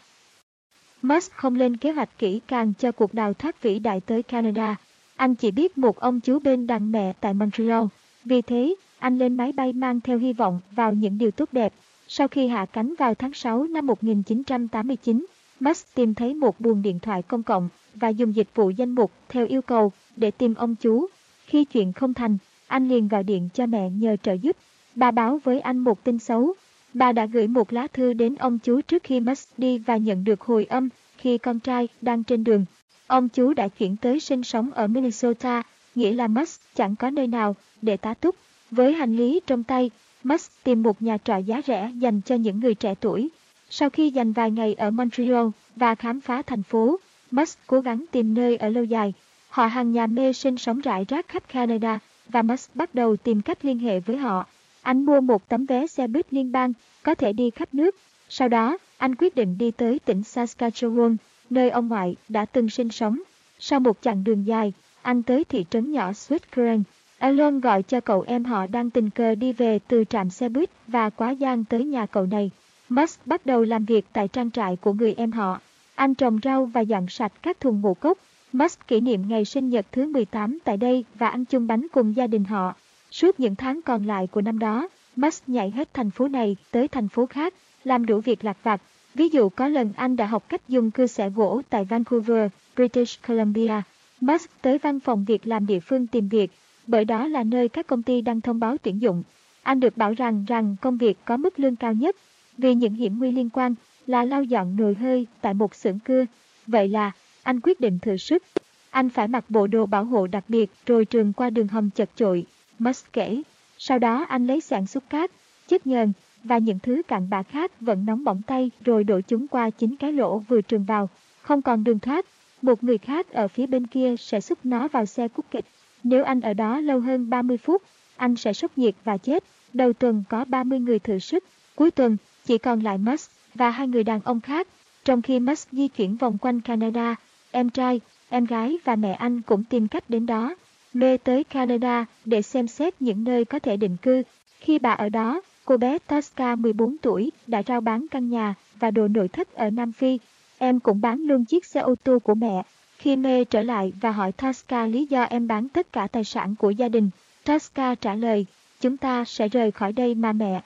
Musk không lên kế hoạch kỹ càng cho cuộc đào thoát vĩ đại tới Canada. Anh chỉ biết một ông chú bên đàn mẹ tại Montreal. Vì thế, anh lên máy bay mang theo hy vọng vào những điều tốt đẹp. Sau khi hạ cánh vào tháng 6 năm 1989, Musk tìm thấy một buồng điện thoại công cộng và dùng dịch vụ danh mục theo yêu cầu để tìm ông chú. Khi chuyện không thành, anh liền gọi điện cho mẹ nhờ trợ giúp. Bà báo với anh một tin xấu. Bà đã gửi một lá thư đến ông chú trước khi Max đi và nhận được hồi âm khi con trai đang trên đường. Ông chú đã chuyển tới sinh sống ở Minnesota, nghĩa là Max chẳng có nơi nào để tá túc. Với hành lý trong tay, Max tìm một nhà trọ giá rẻ dành cho những người trẻ tuổi. Sau khi dành vài ngày ở Montreal và khám phá thành phố, Max cố gắng tìm nơi ở lâu dài. Họ hàng nhà mê sinh sống rải rác khắp Canada và Max bắt đầu tìm cách liên hệ với họ. Anh mua một tấm vé xe buýt liên bang, có thể đi khắp nước. Sau đó, anh quyết định đi tới tỉnh Saskatchewan, nơi ông ngoại đã từng sinh sống. Sau một chặng đường dài, anh tới thị trấn nhỏ Swift Current. Elon gọi cho cậu em họ đang tình cờ đi về từ trạm xe buýt và quá gian tới nhà cậu này. Musk bắt đầu làm việc tại trang trại của người em họ. Anh trồng rau và dọn sạch các thùng ngũ cốc. Musk kỷ niệm ngày sinh nhật thứ 18 tại đây và ăn chung bánh cùng gia đình họ. Suốt những tháng còn lại của năm đó, Musk nhảy hết thành phố này tới thành phố khác, làm đủ việc lặt vặt. Ví dụ có lần anh đã học cách dùng cưa xẻ gỗ tại Vancouver, British Columbia. Musk tới văn phòng việc làm địa phương tìm việc, bởi đó là nơi các công ty đăng thông báo tuyển dụng. Anh được bảo rằng rằng công việc có mức lương cao nhất, vì những hiểm nguy liên quan là lau dọn nồi hơi tại một xưởng cưa. Vậy là, anh quyết định thử sức. Anh phải mặc bộ đồ bảo hộ đặc biệt rồi trường qua đường hầm chật chội, Musk kể. Sau đó anh lấy sạn xúc cát, chất nhờn và những thứ cặn bã khác vẫn nóng bỏng tay rồi đổ chúng qua chính cái lỗ vừa trường vào. Không còn đường thoát, một người khác ở phía bên kia sẽ xúc nó vào xe cút kịch. Nếu anh ở đó lâu hơn 30 phút, anh sẽ sốc nhiệt và chết. Đầu tuần có 30 người thử sức, cuối tuần chỉ còn lại Musk và hai người đàn ông khác. Trong khi Musk di chuyển vòng quanh Canada, em trai, em gái và mẹ anh cũng tìm cách đến đó. Mê tới Canada để xem xét những nơi có thể định cư. Khi bà ở đó, cô bé Tasca 14 tuổi đã rao bán căn nhà và đồ nội thất ở Nam Phi. Em cũng bán luôn chiếc xe ô tô của mẹ. Khi Mê trở lại và hỏi Tasca lý do em bán tất cả tài sản của gia đình, Tasca trả lời, chúng ta sẽ rời khỏi đây mà mẹ.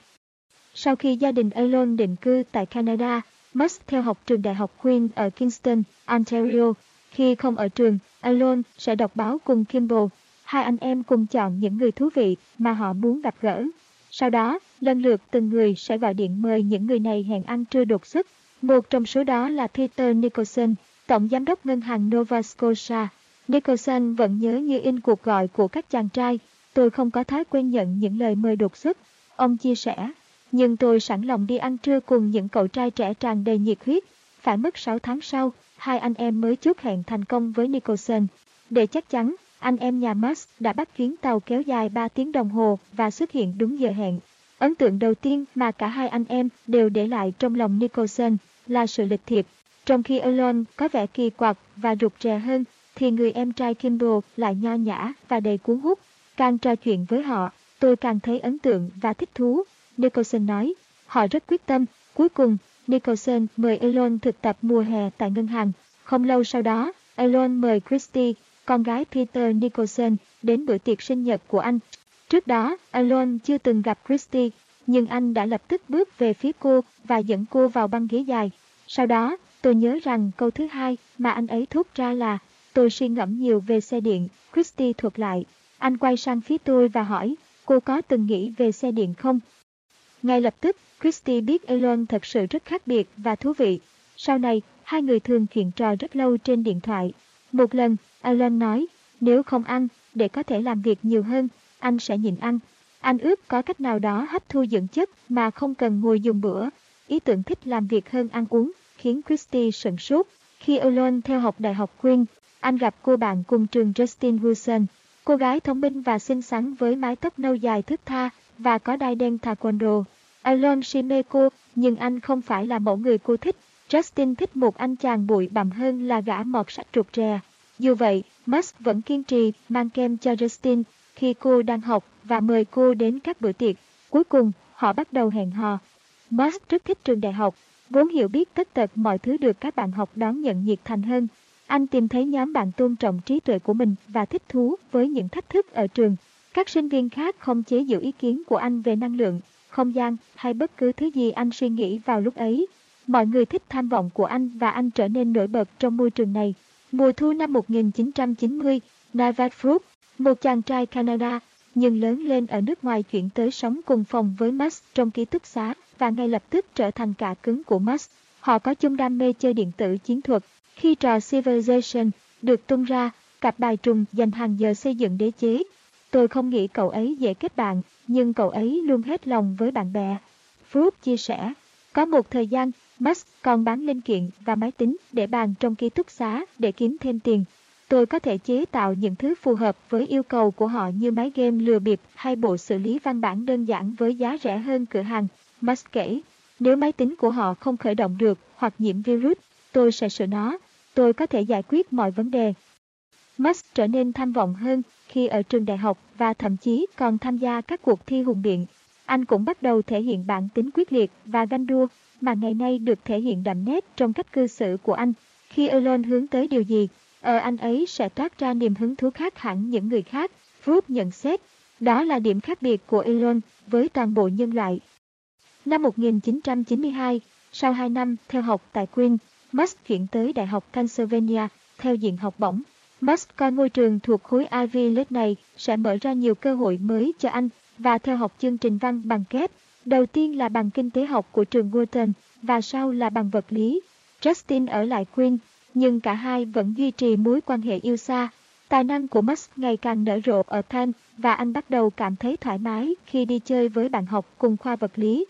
Sau khi gia đình Elon định cư tại Canada, Musk theo học trường đại học Queen ở Kingston, Ontario. Khi không ở trường, Alon sẽ đọc báo cùng Kimball. Hai anh em cùng chọn những người thú vị mà họ muốn gặp gỡ. Sau đó, lần lượt từng người sẽ gọi điện mời những người này hẹn ăn trưa đột xuất. Một trong số đó là Peter Nicholson, tổng giám đốc ngân hàng Nova Scotia. Nicholson vẫn nhớ như in cuộc gọi của các chàng trai. Tôi không có thói quen nhận những lời mời đột xuất. Ông chia sẻ, nhưng tôi sẵn lòng đi ăn trưa cùng những cậu trai trẻ tràn đầy nhiệt huyết. Phải mất 6 tháng sau, hai anh em mới chốt hẹn thành công với Nicholson. Để chắc chắn, anh em nhà Musk đã bắt chuyến tàu kéo dài 3 tiếng đồng hồ và xuất hiện đúng giờ hẹn. Ấn tượng đầu tiên mà cả hai anh em đều để lại trong lòng Nicholson là sự lịch thiệp. Trong khi Elon có vẻ kỳ quặc và rụt rè hơn, thì người em trai Kimball lại nho nhã và đầy cuốn hút. Càng trò chuyện với họ, tôi càng thấy ấn tượng và thích thú Nicholson nói. Họ rất quyết tâm. Cuối cùng, Nicholson mời Elon thực tập mùa hè tại ngân hàng. Không lâu sau đó, Elon mời Christy, con gái Peter Nicholson, đến bữa tiệc sinh nhật của anh. Trước đó, Elon chưa từng gặp Christy, nhưng anh đã lập tức bước về phía cô và dẫn cô vào băng ghế dài. Sau đó, tôi nhớ rằng câu thứ hai mà anh ấy thốt ra là Tôi suy ngẫm nhiều về xe điện, Christy thuật lại. Anh quay sang phía tôi và hỏi, cô có từng nghĩ về xe điện không? Ngay lập tức, Christy biết Elon thật sự rất khác biệt và thú vị. Sau này, hai người thường chuyện trò rất lâu trên điện thoại. Một lần, Elon nói, nếu không ăn, để có thể làm việc nhiều hơn, anh sẽ nhịn ăn. Anh ước có cách nào đó hấp thu dưỡng chất mà không cần ngồi dùng bữa. Ý tưởng thích làm việc hơn ăn uống, khiến Christy sửng sốt. Khi Elon theo học Đại học Queen, anh gặp cô bạn cùng trường Justin Wilson. Cô gái thông minh và xinh xắn với mái tóc nâu dài thướt tha và có đai đen taekwondo. Elon Shimeko, mê cô, nhưng anh không phải là mẫu người cô thích. Justin thích một anh chàng bụi bặm hơn là gã mọt sách trục rè. Dù vậy, Musk vẫn kiên trì mang kem cho Justin khi cô đang học và mời cô đến các bữa tiệc. Cuối cùng, họ bắt đầu hẹn hò. Musk rất thích trường đại học, vốn hiểu biết tất tật mọi thứ được các bạn học đón nhận nhiệt thành hơn. Anh tìm thấy nhóm bạn tôn trọng trí tuệ của mình và thích thú với những thách thức ở trường. Các sinh viên khác không chế giữ ý kiến của anh về năng lượng, không gian hay bất cứ thứ gì anh suy nghĩ vào lúc ấy. Mọi người thích tham vọng của anh và anh trở nên nổi bật trong môi trường này. Mùa thu năm 1990, Navad Fruit, một chàng trai Canada, nhưng lớn lên ở nước ngoài chuyển tới sống cùng phòng với Max trong ký túc xá và ngay lập tức trở thành cả cứng của Max. Họ có chung đam mê chơi điện tử chiến thuật. Khi trò Civilization được tung ra, cặp bài trùng dành hàng giờ xây dựng đế chế. Tôi không nghĩ cậu ấy dễ kết bạn, nhưng cậu ấy luôn hết lòng với bạn bè. Phước chia sẻ, có một thời gian, Max còn bán linh kiện và máy tính để bàn trong ký túc xá để kiếm thêm tiền. Tôi có thể chế tạo những thứ phù hợp với yêu cầu của họ như máy game lừa bịp hay bộ xử lý văn bản đơn giản với giá rẻ hơn cửa hàng. Max kể, nếu máy tính của họ không khởi động được hoặc nhiễm virus, tôi sẽ sửa nó. Tôi có thể giải quyết mọi vấn đề. Max trở nên tham vọng hơn khi ở trường đại học và thậm chí còn tham gia các cuộc thi hùng biện. Anh cũng bắt đầu thể hiện bản tính quyết liệt và ganh đua mà ngày nay được thể hiện đậm nét trong cách cư xử của anh. Khi Elon hướng tới điều gì, ở anh ấy sẽ toát ra niềm hứng thú khác hẳn những người khác, Forbes nhận xét. Đó là điểm khác biệt của Elon với toàn bộ nhân loại. Năm 1992, sau 2 năm theo học tại Queen, Musk chuyển tới Đại học Pennsylvania theo diện học bổng. Musk coi ngôi trường thuộc khối Ivy League này sẽ mở ra nhiều cơ hội mới cho anh và theo học chương trình văn bằng kép. Đầu tiên là bằng kinh tế học của trường Wharton và sau là bằng vật lý. Justin ở lại Queen, nhưng cả hai vẫn duy trì mối quan hệ yêu xa. Tài năng của Max ngày càng nở rộ ở Penn và anh bắt đầu cảm thấy thoải mái khi đi chơi với bạn học cùng khoa vật lý.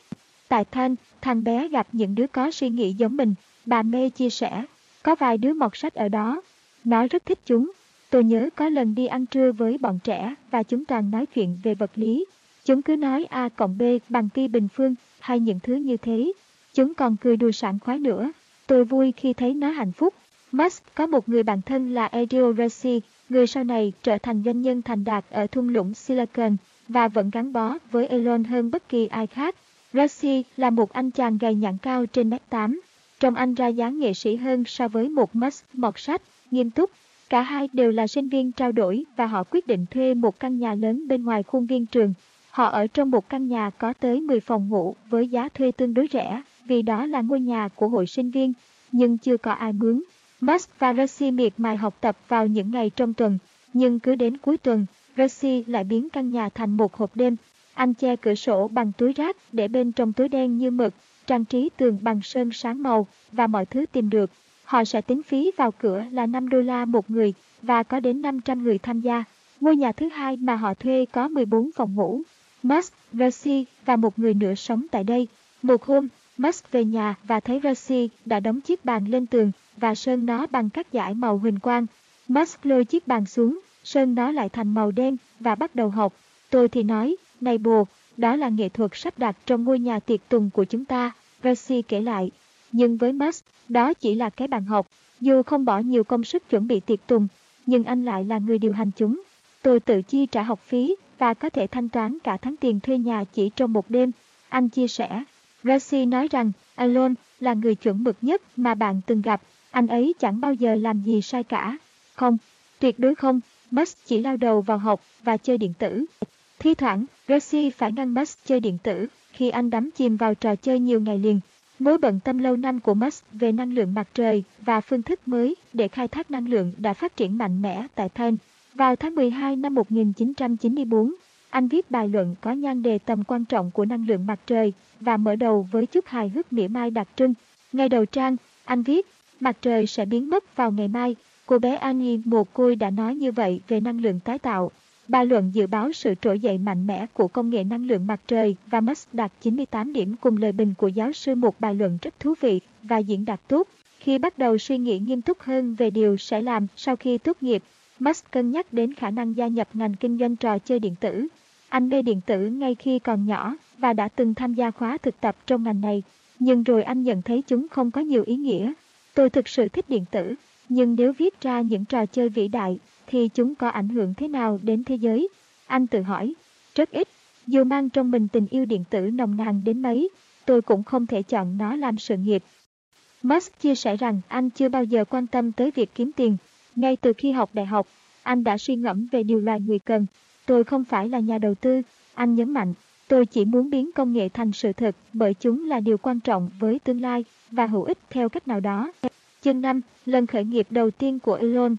Tại Penn, thằng bé gặp những đứa có suy nghĩ giống mình, bà May chia sẻ. Có vài đứa mọt sách ở đó. Nó rất thích chúng. Tôi nhớ có lần đi ăn trưa với bọn trẻ và chúng toàn nói chuyện về vật lý. Chúng cứ nói A cộng B bằng pi bình phương hay những thứ như thế. Chúng còn cười đùa sảng khoái nữa. Tôi vui khi thấy nó hạnh phúc. Musk có một người bạn thân là Adriel Rossi, người sau này trở thành doanh nhân thành đạt ở thung lũng Silicon và vẫn gắn bó với Elon hơn bất kỳ ai khác. Rossi là một anh chàng gầy nhẵn cao trên mét 8. Trông anh ra dáng nghệ sĩ hơn so với một Musk mọt sách, nghiêm túc. Cả hai đều là sinh viên trao đổi và họ quyết định thuê một căn nhà lớn bên ngoài khuôn viên trường. Họ ở trong một căn nhà có tới 10 phòng ngủ với giá thuê tương đối rẻ vì đó là ngôi nhà của hội sinh viên, nhưng chưa có ai mướn. Max và Rossi miệt mài học tập vào những ngày trong tuần, nhưng cứ đến cuối tuần, Rossi lại biến căn nhà thành một hộp đêm. Anh che cửa sổ bằng túi rác để bên trong túi đen như mực, trang trí tường bằng sơn sáng màu và mọi thứ tìm được. Họ sẽ tính phí vào cửa là 5 đô la một người và có đến 500 người tham gia. Ngôi nhà thứ hai mà họ thuê có 14 phòng ngủ. Musk, Rossi và một người nữa sống tại đây. Một hôm, Musk về nhà và thấy Rossi đã đóng chiếc bàn lên tường và sơn nó bằng các dải màu huỳnh quang. Musk lôi chiếc bàn xuống, sơn nó lại thành màu đen và bắt đầu học. Tôi thì nói, này bồ, đó là nghệ thuật sắp đặt trong ngôi nhà tiệc tùng của chúng ta, Rossi kể lại. Nhưng với Max, đó chỉ là cái bàn học. Dù không bỏ nhiều công sức chuẩn bị tiệc tùng, nhưng anh lại là người điều hành chúng. Tôi tự chi trả học phí và có thể thanh toán cả tháng tiền thuê nhà chỉ trong một đêm. Anh chia sẻ. Rossi nói rằng Alon là người chuẩn mực nhất mà bạn từng gặp. Anh ấy chẳng bao giờ làm gì sai cả. Không, tuyệt đối không. Max chỉ lao đầu vào học và chơi điện tử. Thi thoảng, Rossi phải ngăn Max chơi điện tử khi anh đắm chìm vào trò chơi nhiều ngày liền. Mối bận tâm lâu năm của Musk về năng lượng mặt trời và phương thức mới để khai thác năng lượng đã phát triển mạnh mẽ tại Penn. Vào tháng 12 năm 1994, anh viết bài luận có nhan đề tầm quan trọng của năng lượng mặt trời và mở đầu với chút hài hước mỉa mai đặc trưng. Ngay đầu trang, anh viết, mặt trời sẽ biến mất vào ngày mai. Cô bé Annie mồ côi đã nói như vậy về năng lượng tái tạo. Bài luận dự báo sự trỗi dậy mạnh mẽ của công nghệ năng lượng mặt trời và Musk đạt 98 điểm cùng lời bình của giáo sư một bài luận rất thú vị và diễn đạt tốt. Khi bắt đầu suy nghĩ nghiêm túc hơn về điều sẽ làm sau khi tốt nghiệp, Musk cân nhắc đến khả năng gia nhập ngành kinh doanh trò chơi điện tử. Anh mê điện tử ngay khi còn nhỏ và đã từng tham gia khóa thực tập trong ngành này, nhưng rồi anh nhận thấy chúng không có nhiều ý nghĩa. Tôi thực sự thích điện tử, nhưng nếu viết ra những trò chơi vĩ đại thì chúng có ảnh hưởng thế nào đến thế giới? Anh tự hỏi, rất ít. Dù mang trong mình tình yêu điện tử nồng nàn đến mấy, tôi cũng không thể chọn nó làm sự nghiệp. Musk chia sẻ rằng anh chưa bao giờ quan tâm tới việc kiếm tiền. Ngay từ khi học đại học, anh đã suy ngẫm về điều loài người cần. Tôi không phải là nhà đầu tư, anh nhấn mạnh. Tôi chỉ muốn biến công nghệ thành sự thật bởi chúng là điều quan trọng với tương lai và hữu ích theo cách nào đó. Chương 5, lần khởi nghiệp đầu tiên của Elon.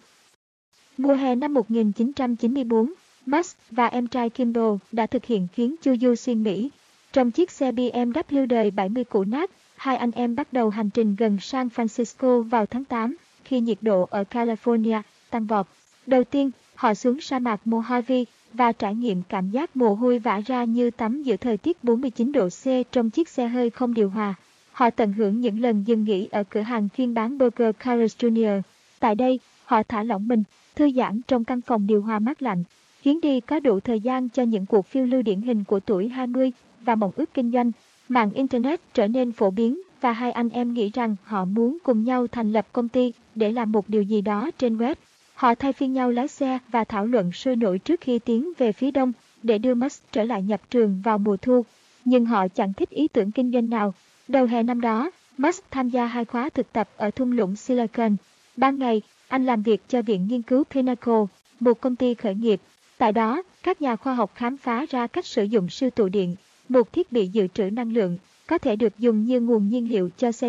Mùa hè năm 1994, Musk và em trai Kimball đã thực hiện chuyến chu du xuyên Mỹ. Trong chiếc xe BMW đời 70 cũ nát, hai anh em bắt đầu hành trình gần San Francisco vào tháng 8, khi nhiệt độ ở California tăng vọt. Đầu tiên, họ xuống sa mạc Mojave và trải nghiệm cảm giác mồ hôi vã ra như tắm giữa thời tiết 49 độ C trong chiếc xe hơi không điều hòa. Họ tận hưởng những lần dừng nghỉ ở cửa hàng chuyên bán burger Carl's Jr. Tại đây, họ thả lỏng mình, thư giãn trong căn phòng điều hòa mát lạnh. Hiến đi có đủ thời gian cho những cuộc phiêu lưu điển hình của tuổi 20 và mộng ước kinh doanh. Mạng Internet trở nên phổ biến và hai anh em nghĩ rằng họ muốn cùng nhau thành lập công ty để làm một điều gì đó trên web. Họ thay phiên nhau lái xe và thảo luận sôi nổi trước khi tiến về phía đông để đưa Musk trở lại nhập trường vào mùa thu. Nhưng họ chẳng thích ý tưởng kinh doanh nào. Đầu hè năm đó, Musk tham gia hai khóa thực tập ở thung lũng Silicon. Ban ngày, anh làm việc cho Viện Nghiên cứu Pinnacle, một công ty khởi nghiệp. Tại đó, các nhà khoa học khám phá ra cách sử dụng siêu tụ điện, một thiết bị dự trữ năng lượng, có thể được dùng như nguồn nhiên liệu cho xe